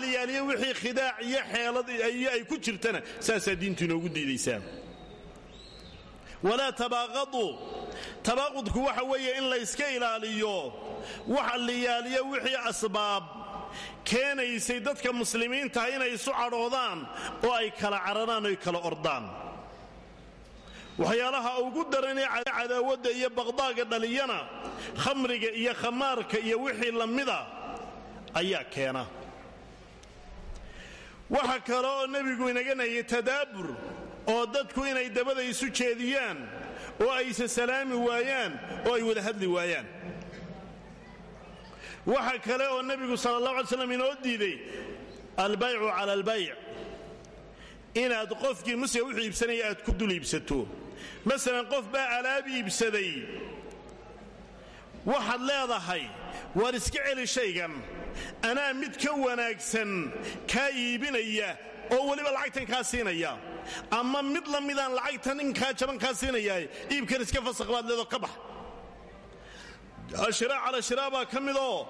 la yaaliya wixii khidaac iyo xeelad iyo ay ku jirtana saasaa diintu inoogu diidaysaa. Walaa tabaaqaduu tabaaqudku waxa weeye in layska ilaaliyo. Waxa la yaaliya wixii asbaab keenaysay dadka muslimiintaha inay isu cadhoodaan oo ay kala cararaan oy kala ordaan waxyaalaha ugu daranee cadaawadda iyo baqdaaga dhaliyana khamriga iyo khamaarka iyo wixii lamida ayaa keena. Waxa kale oo nebigu inaga nahiyey tadaabur oo dadku inay dabada isu jeediyaan oo ay salaami waayaan oo ay wada hadli waayaan. Waxa kale oo nebigu sala allah alay slam inoo diiday albaycu cala albayc inaad qofkii musliga wuxuu iibsanaya aad ku dul iibsato masalan qof baa alaab iibsaday. Waxaad leedahay waar iska celi shaygan. Anaa mid ka wanaagsan kaa iibinaya oo weliba lacagtan kaa siinaya. Ama mid la midaan lacagta ninkaa jaban kaa siinayaa iibkan iska fasakh baad leedo ka bax. Ashiraac cala shiraa baa ka midoo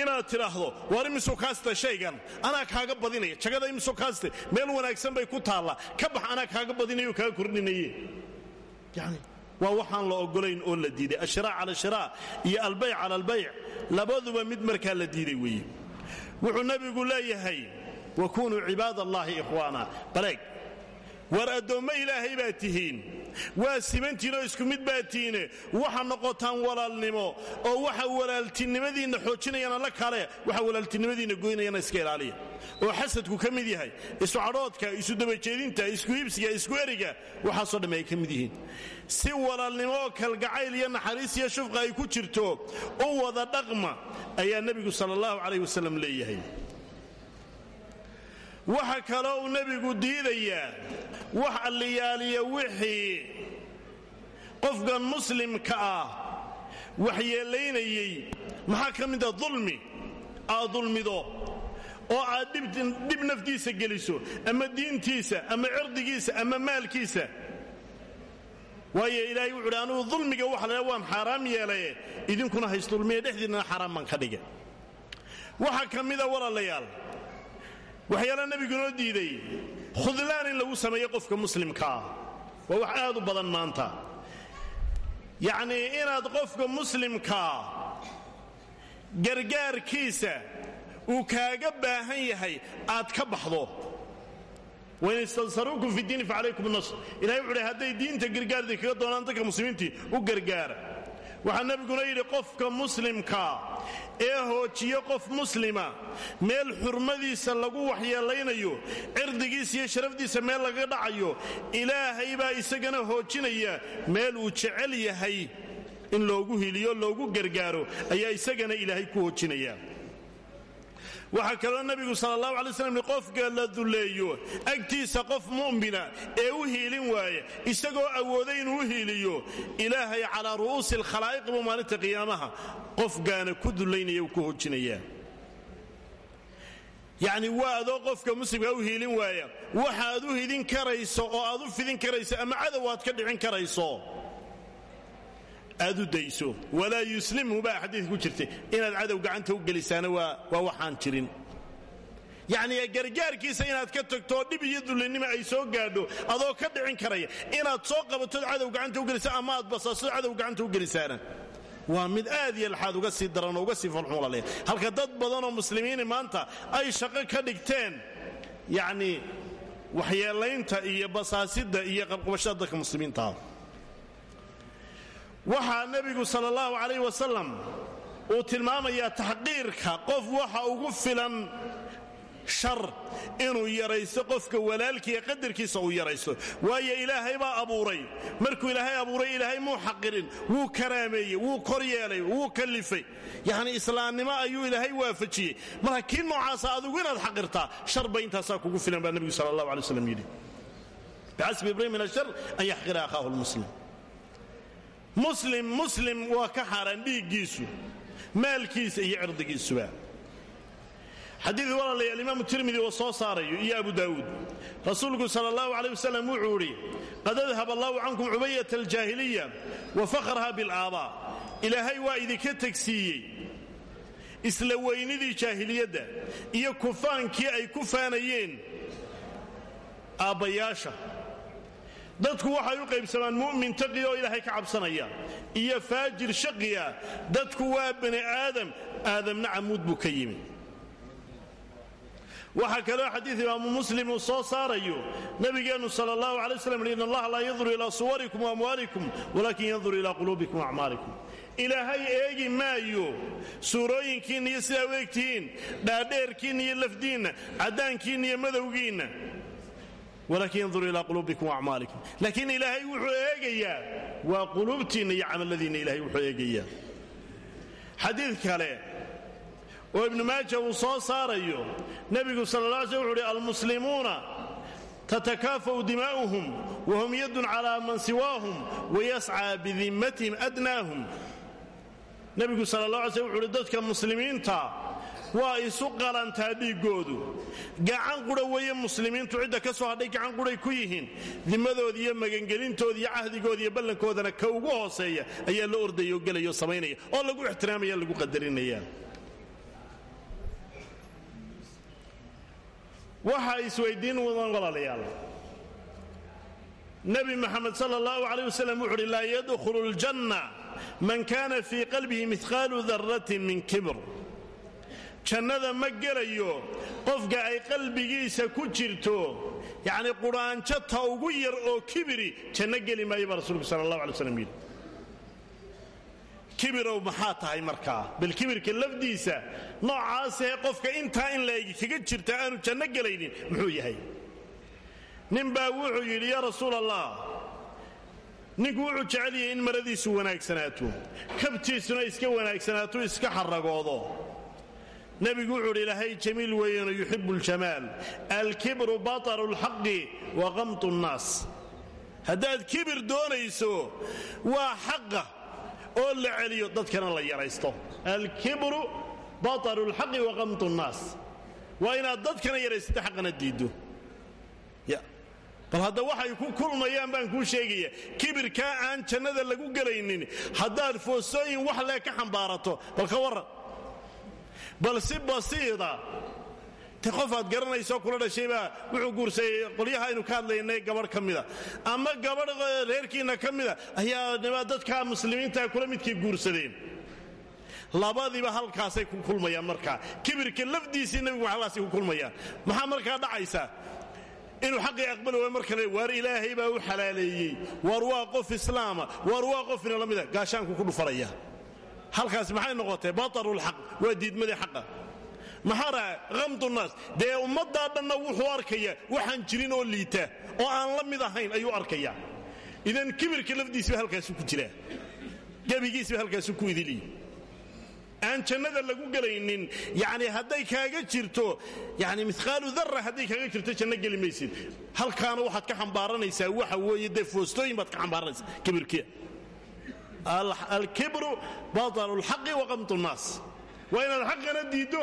inaad tidhaahdo waar imisuu kaasta shaygan anaa kaaga badinaya jagada imisuu kaaste meel wanaagsan bay ku taallaa ka bax anaa kaaga badinayo kaa kordhinaye yani waa waxaan la ogolayn oo la diiday ashiraac cala shiraa iyo albayc cala albayc labaduba mid markaa la diiday weeye. Wuxuu nebigu leeyahay wakunuu cibaad allaahi ikhwaana. Baleeg war addoommo ilaahay baa tihiin. Waa simantiinoo isku mid baa tihiine. Waxa noqotaan walaalnimo oo waxa walaaltinimadiinna xoojinayana la kale waxa walaaltinimadiinna goynayana iska ilaaliya. Oo xasadku ka mid yahay isu cadhoodka isu dabajeedinta isku eriga waxaasoo dhamme ay ka yihiin. Si walaalnimo oo kalgacayl iyo naxariis iyo shufqa ay ku jirto u wada dhaqma ayaa nebigu sala allahu calayh leeyahay. Waxa kaloo uu nebigu diidayaa wax alliyaaliya wixii qofkan muslimka ah waxyeelaynayey. Maxaa ka mida dulmi? Aad dulmido. Oo aad dhib naftiisa geliso ama diintiisa ama cirdigiisa ama maalkiisa. Waayo ilaahay wuxu uhi anugu dulmiga waxa la waan xaaraam yeelaye. Idinkuna haysdulmiya dhexdiinnana xaaraan baan ka dhiga waxaa ka walaalayaal waxyaala nebigunoo diiday khudlaan in lagu sameeyo qofka muslimkaa waa wax aad u badan maanta. Yacnii inaad qofka muslimkaa gargaarkiisa uu kaaga baahan yahay aad ka baxdo. Wain istansaruukum fi diini facalaykum nasr. Ilahay wuxu uhi hadday diinta gargaardii kaga doonaan dadka muslimiintii u gargaara waxaa nebiguna yidhi qofka muslimka ee hoojiyo qof muslima meel xurmadiisa lagu waxyeelaynayo cirdigiisa iyo sharafdiisa meel lagaga dhacayo ilaahay baa isagana hoojinaya meel uu jecel yahay in loogu hiliyo loogu gargaaro ayaa isagana ilaahay ku hoojinaya waxaa kaloo nebigu sal allahu alay slam qofka la dulleeyo agtiisa qof mu'mina ee u hiilin waaya isagoo awooda inuu u hiiliyo ilaahay calaa ru'uusi alkhalaa'iq buu maalinta qiyaamaha qofkaana ku dullaynaya uu ku hoojinaya yacni waa adoo qofka muslimka u hiilin waaya waxaad u hidin karayso oo aad u fidin karayso ama cadow aad ka dhicin karayso aad u dayso. Walaa yuslimhu baa xadiidka ku jirtay. Inaad cadow gacanta u gelisaana waa waxaan jirin. Yacni gargaarkiisa inaad ka tagto oo dhib iyo dullinima ay soo gaadho adoo ka dhicin karaya inaad soo qabatood cadow gacanta u gelisa ama aad basaaso cadow gacanta u gelisaana waa mid aad iyo laxaad uga sii daran oo uga sii falxuulaleh halka dad badanoo muslimiini maanta ay shaqo ka dhigteen yacni waxyeelaynta iyo basaasidda iyo qabqabashada dadka muslimiintaa waxaa nebigu sal allahu calayh wasalam uu tilmaamayaa taxqiirka qof waxa ugu filan shar inuu yaraysto qofka walaalkiiya qadarkiisa uu yaraysto waayo ilaahay baa abuuray. Markuu ilaahay abuuray ilaahay muu xaqirin wuu karaameeyey wuu kor wuu kallifay. Yacni islaamnimo ayuu ilaahay waafajiyey. Marka kii adigu inaad xaqirtaa shar ba intaasaa kugu filan baa nebigu sal allahu alay yidhi. Bixasbi ibrahim min ashar an yaxqira akhaahu lmuslim muslim muslim waa ka xaaraan dhiiggiisu maalkiisa iyo cirdigiisuba xadiid walaalayaal imaamu tirmidi oo soo saarayo iyo abu daawuud. Rasuulku sal allahu calay wasalam wuxuu idhi qad adhab allahu cankum cubayat aljaahiliya wa fakhraha bilaabaa ilaahay waa idinka tegsiiyey isla weynidii jaahiliyadda iyo kufaankii ay ku faanayeen aabbayaasha dadku waxay u qaybsamaan mu'min taqi oo ilaahay ka cabsanaya iyo faajir shaqiya. Dadku waa bani aadam aadamna camuud buu ka yimi waxaa kaloo xadiid imaamu muslim uu soo saarayo nabigeennu sal allahu alay slam in allaha laa yanduru ilaa suwarikum waamwaalikum walakin yanduru ilaa quluubikum waacmaalikum ilaahay eegi maayo suurooyinkiinna iyo sidaa u egtihiin dhaadheerkiinna iyo lafdiinna caddaankiinna iyo madowgiinna walakin yanduru ilaa quluubikum waacmaalikum laakiin ilaahay wuxuu eegayaa. Waa quluubtiinna iyo camalladiinna ilahay wuxuu eegayaa. Xadiid kale oo ibnu maaja uu soo saarayo nebigu sal la sl wuxu uhi almuslimuuna tatakaafa'u dimaa'uhum wahum yadun calaa man siwaahum wayascaa bidimmatihim adnaahum. Nebigu sala allah alay slm wuxu uhi dadka muslimiinta waa isu qalantaa dhiiggoodu. Gacan qudha weeye muslimiintu cidda ka soo hadhay gacan qudhay ku yihiin. Dimadooda iyo magangelintooda iyo cahdigooda iyo ballankoodana ka ugu hooseeya ayaa la ordaya oo gelaya oo samaynaya oo lagu ixtiraamaya lagu qadarinaya. Waxaa isweydiin wadan walaalayaal. Nebi maxamed sala allahu calayh wasalam wuxu uhi laa yadkhulu man kaana fii qalbihi midqaalu darratin min kibr jannada ma gelayo qofka ay qalbigiisa ku jirto yacni qudhaanjo ta ugu yar oo kibiri janno geli maayo baa rasuulku sala allah alay slam yidhi. Kibirow maxaa tahay markaa bal kibirka lafdiisa noocaasee qofka intaa in laegi kaga jirta aanu janno gelaynin muxuu yahay? Ninbaa wuxuu yidhi yaa rasuul allah ninku wuxuu jecel yahay in maradiisu wanaagsanaato kabtiisuna iska wanaagsanaato iska xaragoodo nebigu wuxuu udhi ilaahay jamiil weeyano yuxibu ljamaal alkibru bataru lxaqi wa qamtu nnaas. Haddaad kibir doonayso waa xaqa oo la celiyo dadkana la yaraysto. Alkibru bataru lxaqi wa qamtu nnaas. Waa inaad dadkana yaraysato xaqana diiddo. Bal hadda waxay ku kulmayaan baan kuu sheegaya kibirkaa aan jannada lagu gelaynin haddaad foosooyin wax lee ka xambaarato bal ka bal si basiida. Te qof aad garanayso kula dhashaybaa wuxuu guursaday qolyaha aynu ka hadlaynay gabadh ka mida ama gabadh reerkiinna ka mida ayaa dadka muslimiinta kula midkii guursadeen. Labadiiba halkaasay ku kulmayaan markaa kibirka lafdiisii nebigu halkaasay ku kulmayaan. Maxaa markaa dhacaysa? Inuu xaqii aqbali waay mar kale waar ilaahay baa u xalaaleeyey. Waar waa qof islaama waar waa qof ina la ku dhufanaya halkaas maxay noqotay batarulxaq waa diidmadii xaqa. Maxaa raa hamdunaas dee ummaddaa dhanna wuxuu arkayaa waxaan jirin oo liita oo aan la mid ahayn ayuu arkayaa idan kibirka lafdiisba halkaasu ku jiraa gebigiisba halkaasu ku idiliy aan jannada lagu gelaynin yani hadday kaaga jirto yani miqaalu dara hadday kaaga jirto janno geli halkaana waxaad ka xambaaranaysaa waxa weeye dee baad ka xambaaranaysaa kibirkiya alkibru batalu lxaqi wa qamtu nnaas waa inaad xaqana diiddo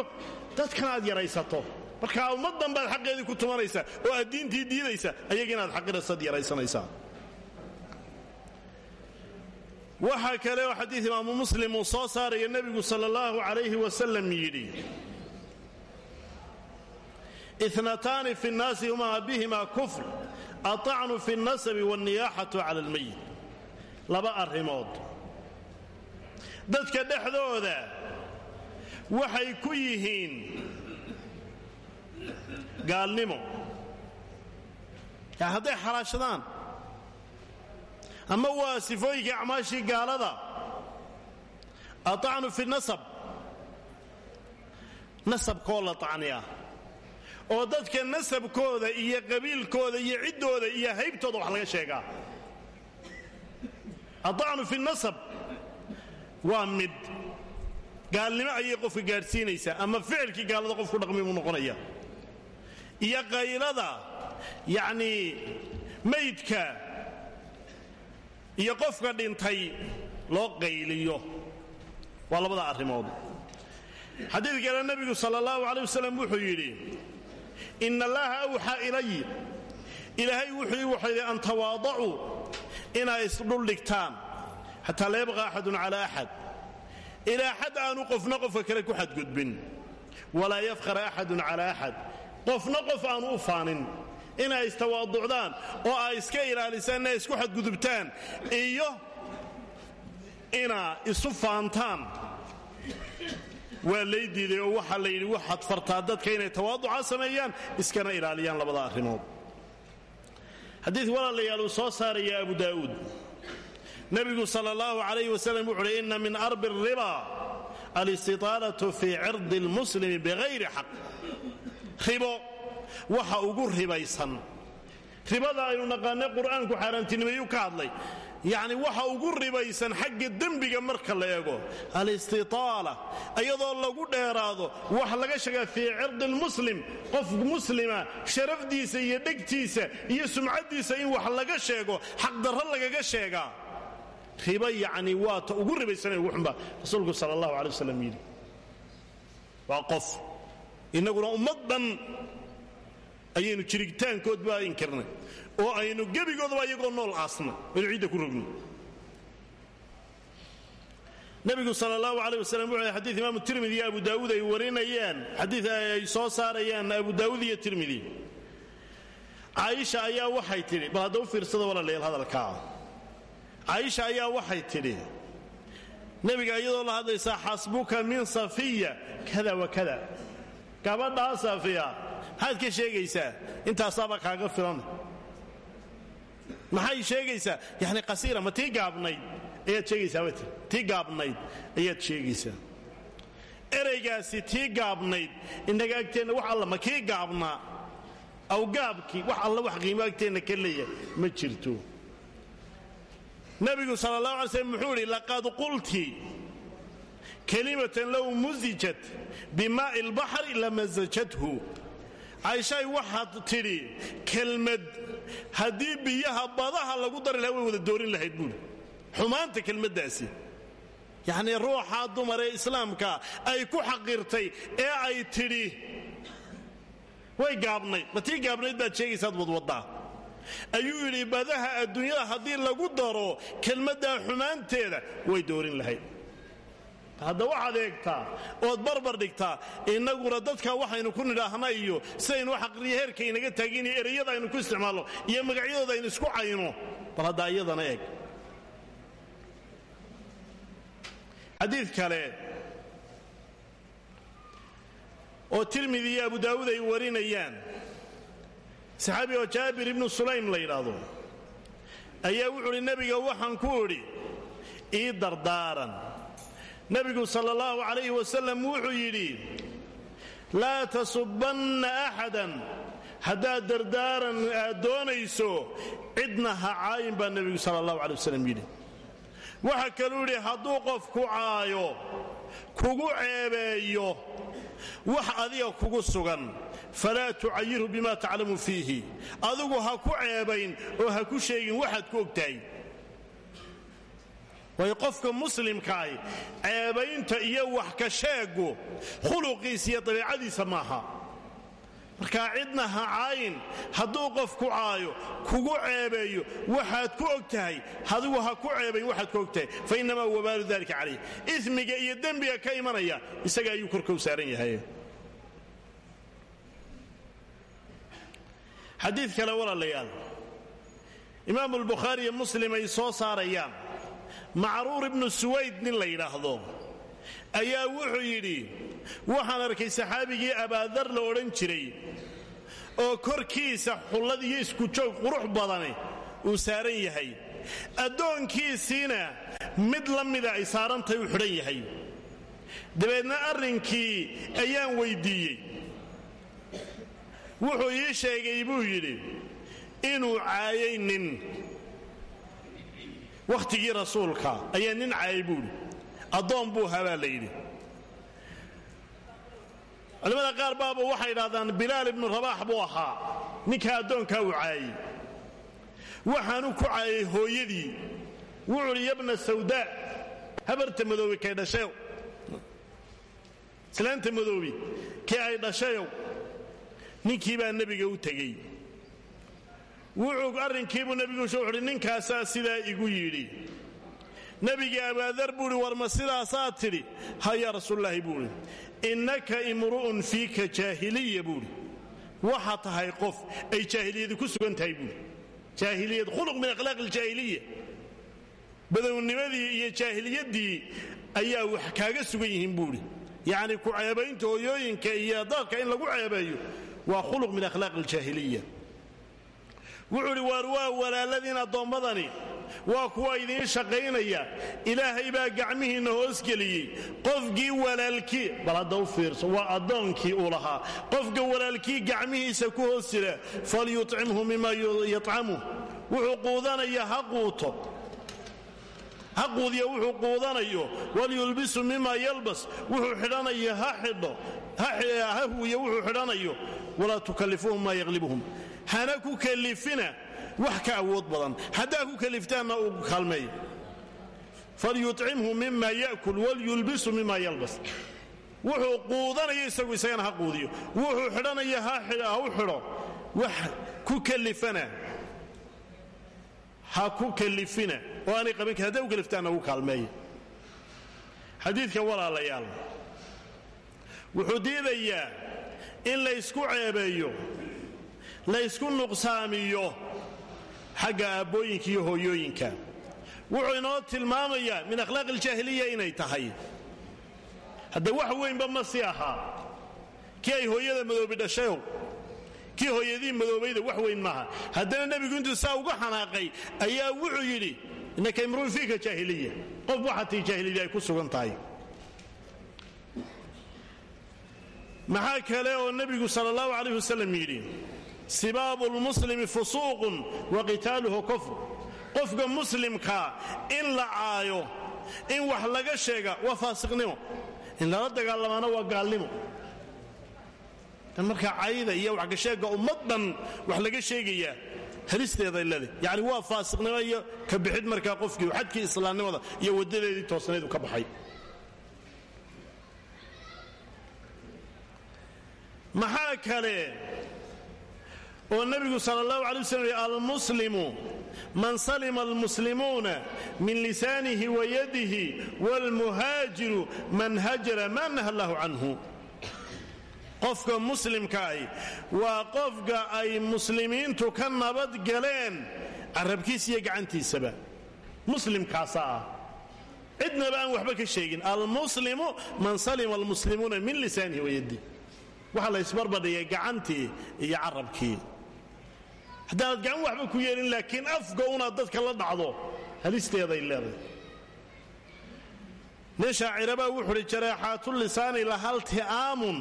dadkana aad yaraysato markaa ummaddan baad xaqeedii ku tumanaysaa oo aad diintii diidaysa ayaga inaad xaqirasad yaraysanaysaa waxaa kale oo xadiid imaamu muslim uu soo saaraya nebigu sal allahu calayhi wasalam yidhi inataani fi nnaasi humaa bihima kufr aطacnu fi اlnasabi wاlniyaaxatu cala اlmayit laba arrimood dadka dhexdooda waxay ku yihiin gaalnimo. Hadday xalaashadaan. Ama waa sifooyinkii acmaashii gaalada. Aطacnu fi nasab. Nasabkoo la tacniya oo dadka nasabkooda iyo qabiilkooda iyo ciddooda iyo haybtooda wax laga sheegaa. Aطacnu fi nasab waa mid gaalnimo ayay qofka gaadhsiinaysaa ama ficilkii gaalada qofku dhaqmi buu noqonaya iyo qaylada yacnii maydka iyo qofka dhintay loo qayliyo. Waa labada arrimood. Xadiid kale nebigu sal allahu alay wasalam wuxuu yidhi ina allaha awxaa ilay. Ilaahay wuxuu ii waxayday an tawaadacuu inay isdhuldhigtaan xataa la yabqa axadun cala axad. Ilaa xad aanu qofna qofka kale ku xadgudbin. Walaa yafkhara axadun cala axad. Qofna qof aanu u faanin. Inay istawaaducdaan oo ay iska ilaalisaan inay isku xadgudubtaan iyo inaa isu faantaan. Waa lay diiday oo waxaa la yidhi waxaad fartaa dadka inay tawaaduca sameeyaan iskana ilaaliyaan labada arrimood xadiid walaalayaal uu soo saaraya abu daa'uud nebigu sal allahu calayh wasalam wuxu uhi inna min arbi riba alistitaalatu fii cirdi lmuslimi bihayri xaq ribo waxa ugu ribaysan. Ribada aynu naqaanay qur'aanku ka hadlay. Yacni waxa ugu ribaysan xagga dembiga marka la eego alistitaala iyadoo lagu dheeraado wax laga sheegaa fii cirdi lmuslim qof muslima sharafdiisa iyo dhegtiisa iyo sumcaddiisa in wax laga sheego xaqdarro lagaga sheegaa riba yacni waa ta ugu ribaysanee ugu xunba rasuulku sala allahu alay wasalam yidhi. Waa qof. Innaguna ummad dhan ayaynu jiritaankoodba inkirnay oo aynu gebigoodaba iyagoo nool aasna aynu ciidda ku rogno. Nebigu sal allahu aleh wuxuu xadiid imaamu tirmidi iyo abu daawuud ay warinayaan xadiid ay soo saarayaan abu daawuud iyo tirmidi. Caaisha ayaa waxay tidhi bal u fiirsada walaalayaal hadalkaa caaisha ayaa waxay tidhi nebiga iyadoo la hadlaysaa xasbuka min safiya. Kada wa kada. Gabadhaa safiya maxaad ka sheegaysaa intaasaaba kaaga filan. Maxay sheegaysaa? Yani qasiira ma tii gaabnayd? Ayaad sheegaysaa ti tii gaabnayd ayaad sheegaysaa. Eraygaasi tii gaabnayd innaga agteenna wax alla ma kii gaabnaa? Aw gaabkii wax alla wax qiimo agteenna ka leeyahay ma jirto nebigu sal allah alay slm muxuu idhi laqad qulti kalimatan low musijat bimaa'i lbaxri lamasajathu cayshaay waxaad tidhi kelmad haddii biyaha badaha lagu dari laha way wada doorin lahayd buuri xumaanta kelmaddaasi. Yacnii ruuxaa dumar ee islaamka ay ku xaqirtay ee ay tidhi way gaabnayd ma tii gaabnayd baad sheegaysaad wadwaddaa ayuu yidhi badaha adduunyada haddii lagu daro kelmaddaa xumaanteeda way doorin lahayd. Hadda waxaad eegtaa ood barbar dhigtaa innaguna dadka waxaynu ku nidhaahna iyo sidaynu xaqriyo heerka inaga taagin ereyada aynu ku isticmaalno iyo magacyadooda aynu isku cayno bal hadda iyadana eeg. Xadiid kale oo tirmidi iyo abu daawuud ay warinayaan saxaabi oo jaabir ibnu sulaym la yidhaahdo ayaa wuxuu udhi nebiga waxaan ku idhi ii dardaaran. Nebigu sal allahu calayh wasalam wuxuu yidhi laa tasubanna axadan haddaad dardaaran aad doonayso cidna ha caayin baa nebigu sal allahu calay wasalam yidhi. Waxa kaluu yidhi hadduu qof ku caayo kugu ceebeeyo wax adiga kugu sugan falaa tucayirhu bima taclamu fiihi adigu ha ku ceebayn oo ha ku sheegin waxaad ku ogtahay waayo qofka muslimkaahi ceebaynta iyo wax ka sheegu khuluqiisa iyo maaha markaa cidna ha caayin hadduu qof ku caayo kugu ceebeeyo waxaad ku og tahay adigu ha ku ceebayn waxaad ku og tahay fa innamaa wabaalu dalika calayh ismiga iyo dembiga ka imanaya isaga ayuu korkow saaran yahay xadiid kale walaalayaal. Imaamu albukhaari iyo muslim ay soo saarayaan. Macruur ibnu suwayd nin la yidhaahdo ayaa wuxuu yidhi waxaan arkay saxaabigii abaadar la odhan jiray oo korkiisa xullad iyo iskujoog qurux badani uu saaran yahay. Addoonkiisiina mid la mida ay saarantahay uu xidhan yahay. Dabeedna arrinkii ayaan weyddiiyey wuxuu ii sheegay buu yidhi inuu caayay nin. Wakhtigii rasuulka ayaa nin caayay buuhi addoon buu habaa la yidhi. Culimmada qaar baaba waxay idhahdaan bilaal ibnu rabaax buu ahaa. Ninkaa addoonkaa uu caayey waxaanu ku caayay hooyadii. Wuxuu udhi yabna sawdaa habarta madoobi kay dhashayow islaanta madoobi kii ay dhashayow ninkii baa u tegey. Wuxuu arrinkiibuu nebigu wuxuu uhi ninkaasaa sidaa igu yidhi. Nebigii abaadar buuhi war ma sidaasaa tidhi? Ha yaa rasuululaahi buuhi innaka imru'un fiika jaahiliya buuhi waxa tahay qof ay jaahiliyadi ku sugan tahay buuhi khuluq min akhlaaq aljaahiliya. Badownimadii iyo jaahiliyaddii ayaa wax kaaga sugan yihiin buuhi yacni ku ceebaynta hooyooyinka iyo dadka in lagu ceebeeyo waa khuluq min akhlaaq aljaahiliya. Wuxuu idhi waar waa walaaladiin addoommadani waa kuwa idiin shaqaynaya? Ilaahay baa gacmihiinna hoosgeliyey qofkii walaalkii bal hadda fiirso waa addoonkii uu lahaa. Qofka walaalkii gacmihiisa ku hoos jira falyucimhu mima yatcamuh wuxuu quudanaya ha quuto. Ha quudiya wuxuu quudanayo. Walyulbisu yalbas. Wuxuu xidhanayo ha xidho. Ha huwiya wuxuu xidhanayo walaa tukallifuuhum maa yaqlibuhum. Hana ku kalifina wax badan. Haddaa ku kaliftaanna uu kaalmeeyo falyucimhu mima yakul walyulbisu mima yalbas. Wuxuu quudanayo isagu isagana ha quudiyo. Wuxuu xidhanayo ha u xidho wax ku kalifana ha ku kalifina oo aanay qaban karin hadday u kaliftaanna ugu kaalmeeya walaalayaal. Wuxuu diidayaa in laysku ceebeeyo laysku nuqsaamiyo xagga aabbooyinka iyo hooyooyinka. Wuxuu inoo tilmaamayaa min akhlaaq aljaahiliya inay tahay. Hadda wax weynba ma sii ahaa kii ay hooyada madoobi dhashayow kii hooyadii madoobayda wax weyn maaha haddana nebigu intuu saa uga xanaaqay ayaa wuxuu yidhi innaka imruun fiika jaahiliya. Qof waxatii jaahiliyadii ay ku sugan tahay maxaa kale oo nebigu sala allahu calayh wasalam yidhi? Sibaabu lmuslimi fusuuqun wa qitaaluhu kufr. Qofka muslimkaa in la caayo in wax laga sheega waa faasiqnimo in lala dagaalamaana waa gaalnimo. Tan markaa cayda iyo waxgasheegga ummad dhan wax laga sheegayaa halisteeday leeday yacni waa faasiqnimo iyo ka bixid markaa qofkii xadkii islaamnimada iyo waddadeedii toosnayd ka baxay maxaa kale? Oo nebigu sal allahu alay waslam yhi man salima almuslimuuna min lisaanihi wa yadihi waalmuhaajiru man hajara ma naha allahu canhu qofka muslimkaahi waa qofka ay muslimiintu ka nabadgaleen carabkiisa iyo gacantiisaba. Muslimkaasa ah. Cidnaba aan waxba ka sheegin. Almuslimu man salima almuslimuuna min lisaanihi wa yadihi waxaa la ysbarbadhigay gacantii iyo carabkii. Haddaanad gacan waxba ku yeelin laakiin afga dadka la dhacdo halisteeday leeday nin shaacirabaa wuxu uhi jareexaatu lisaani lahal ti'aamun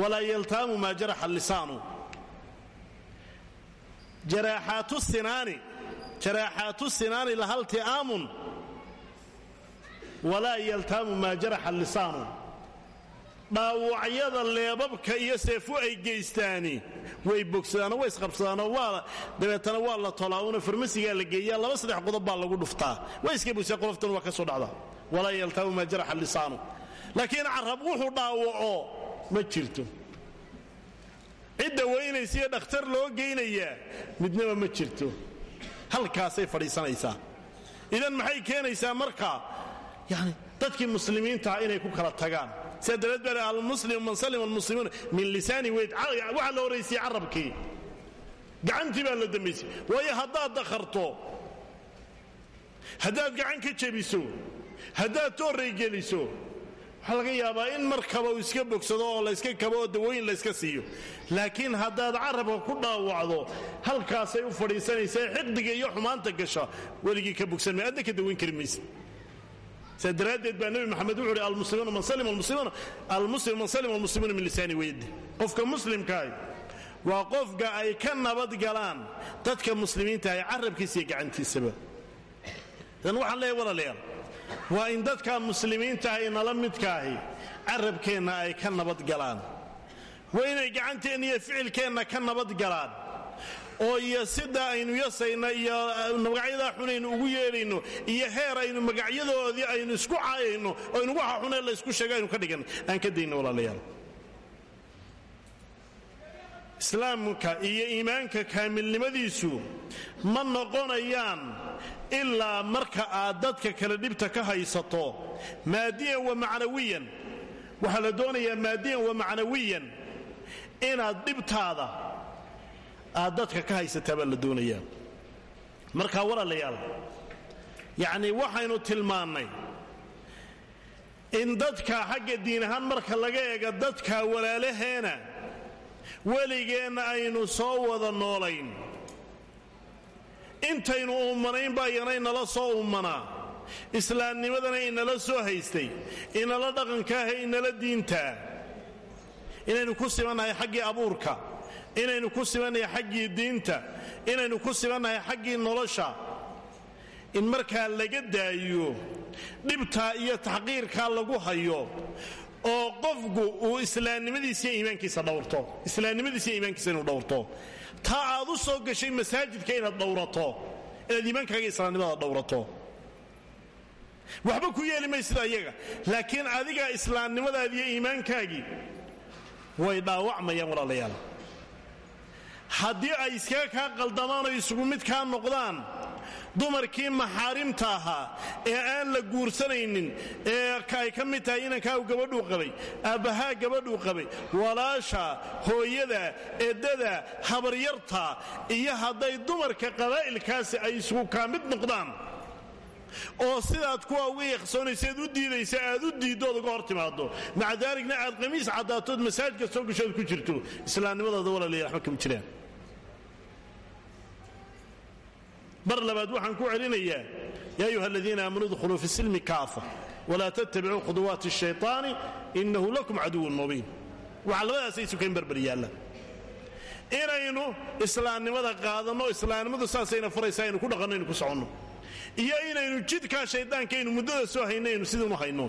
walaa yaltaamu maa jaraxa lisaanu. Jaraaxaatu sinaani jaraaxaatu sinaani lahal ti'aamun walaa yaltaamu maa jaraxa lisaanu dhaawacyada leebabka iyo seefu ay geystaani. Way bogsadaanoo way isqabsadaanoo waa dabeetana waa la tolaa una farmasigaa la geeyaa laba saddex qodob baa lagu dhuftaa. Way iska bogsaa qoloftan waa ka soo dhacdaa. Walaa yaltaamu maa jaraxa lisaanu. Laakiin carab wuxuu dhaawaco ma jirto. Cidda weynaysiiyo dhakhtar loo geynayaa midnaba ma jirto. Halkaasay fadhiisanaysaa. Idan maxay keenaysaa marka yani dadkii muslimiintaha inay ku kala tagaan sidaa dareed baa almuslim man salima almuslimuuna min lisaani weyd waxaa la horraysiyey carabkii gacantii baa la dambaysay waayo haddaad dakharto haddaad gacan ka jebiso haddaad toorray geliso waxaa laga yaabaa in markaba uu iska bogsado oo layska kabo oo dawooyin layska siiyo. Laakiin haddaad carabka ku dhaawacdo halkaasay u fadhiisanaysaa xiqdiga iyo xumaanta gasha weligii ka bogsan ma adna ka dawayn kari saa daraaddeed baa nebi maxamed wuxu uhi almuslimuuna man salima almuslimuuna almuslim man salima almuslimuuna min lisaani wayadi qofka muslimkaahi waa qofka ay ka nabad galaan dadka muslimiinta ay carabkiisa iyo gacantiisaba. Dan waxaan leeyahay walaalayaal waa in dadka muslimiintaah inala midkaahi carabkeenna ay ka nabad galaan. Waa inay gacanteenna iyo ficilkeenna ka nabad galaan oo iyo sida aynu yasayna iyo magacyadaa xunaynu ugu yeedhayno iyo heer aynu magacyadoodii aynu isku caayayno aynu waxa xunee laysku sheego aynu ka dhigan. Aan ka dayno walaalayaal. Islaamka iyo iimaanka kaamilnimadiisu ma noqonayaan ilaa marka aad dadka kale dhibta ka haysato. Maadiyan wa macnawiyan. Waxaa la doonayaa maadiyan wa macnawiyan. Inaad dhibtaada aad dadka ka haysataa baa la doonayaa marka walaalayaal yacnii waxaynu tilmaannay in dadka xagga diin ahaan marka laga eega dadka walaalaheena weligeenna aynu soo wada noolayn. Intaynu ummanayn baa yana inala soo ummanaa. Islaamnimadana inala soo haystay inala dhaqankaaha inala diintaa. Inaynu ku sibannahay xaggii abuurka inaynu ku sibannahay xaggii diinta inaynu ku sibannahay xaggii nolosha. In markaa laga daayo dhibtaa iyo taxqiirkaa lagu hayo oo qofku uu islaamnimadiisiiyo iimaankiisa dhowrto islaamnimadiisiiyo iimaankiisa inuu dhowrto. Taa aad u soo gashay masaajidka inaad dhowrato inaad iimaankaaga islaamnimada dhowrato. Waxba ku yeeli maysida iyaga laakiin adiga islaamnimadaadi iyo iimaankaagii way dhaawacmayaan walaalayaal haddii ay iskaga kaa qaldamaan oo isugu mid kaa noqdaan dumarkii maxaarimta ahaa ee aan la guursanaynin ee ay ka mid tahay inankaagu gabadhuu qabay aabbahaa gabadhuu qabay walaasha hooyada eddada habaryarta iyo hadday dumarka qabaa'ilkaasi ay isugu kaa mid noqdaan oo sidaad kuwa uga yaqsoonaysaad u diidaysa aad u diiddood uga hor timaado maca daaligna aad qamiis caddaatood soo gashood ku jirto islaamnimadooda walaalayaal waxba kama mar labaad waxaan ku celinayaa ya ayuha aladiina aamanuu dkhuluu fi silmi kaafa walaa tattabicuu khuduwaati shayطaani inahu lakum caduwun mubiin. Waxa labadaasay sukayn barbar yaalla. Inaynu islaamnimada qaadanno islaamnimadu saasayna furaysaa aynu ku dhaqanno ku soconno. Iyo inaynu jidkaa shayddaanka aynu muddada soo hayno aynu sidiinu hayno.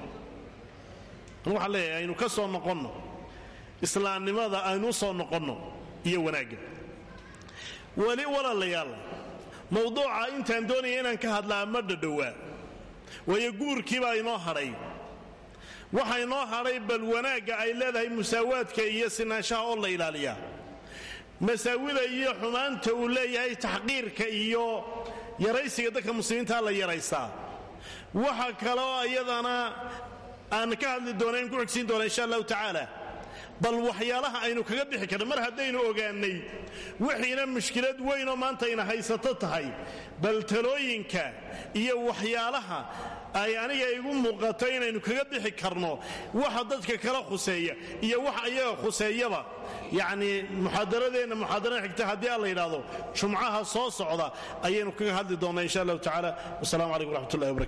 Leeyahay aynu ka soo noqonno. Islaamnimada aynu soo noqonno iyo wanaagga. Weli walaalayaal mawduuca intaan doonaya inaan ka hadlaa ma dhadhowaa waayo guurkiibaa inoo hadhay waxa inoo hadhay bal wanaagga ay leedahay musaawaadka iyo sinaanshaha oo la ilaaliyaa masaawida iyo xumaanta uu leeyahay taxqiirka iyo yaraysiga dadka muslimiintaa la yaraysaa waxa kaloo iyadana aan ka hadli doona in ku xigsiin doona insha allahu tacaala bal waxyaalaha aynu kaga bixi karna mar haddaynu ogaannay wixiina mushkilad weynoo maanta ayna haysato tahay. Bal talooyinka iyo waxyaalaha ay aniga igu muuqato inaynu kaga bixi karno waxa dadka kala khuseeya iyo waxa iyaga khuseeyaba. Yacnii muxaadaradeenna muxaadarada xigta haddii aan la yidhaahdo jumcaha soo socda ayaynu kaga hadli doonnaa insha allahu tacaala. Wasalaamu calaykum wraxmat ullahi wbarakatu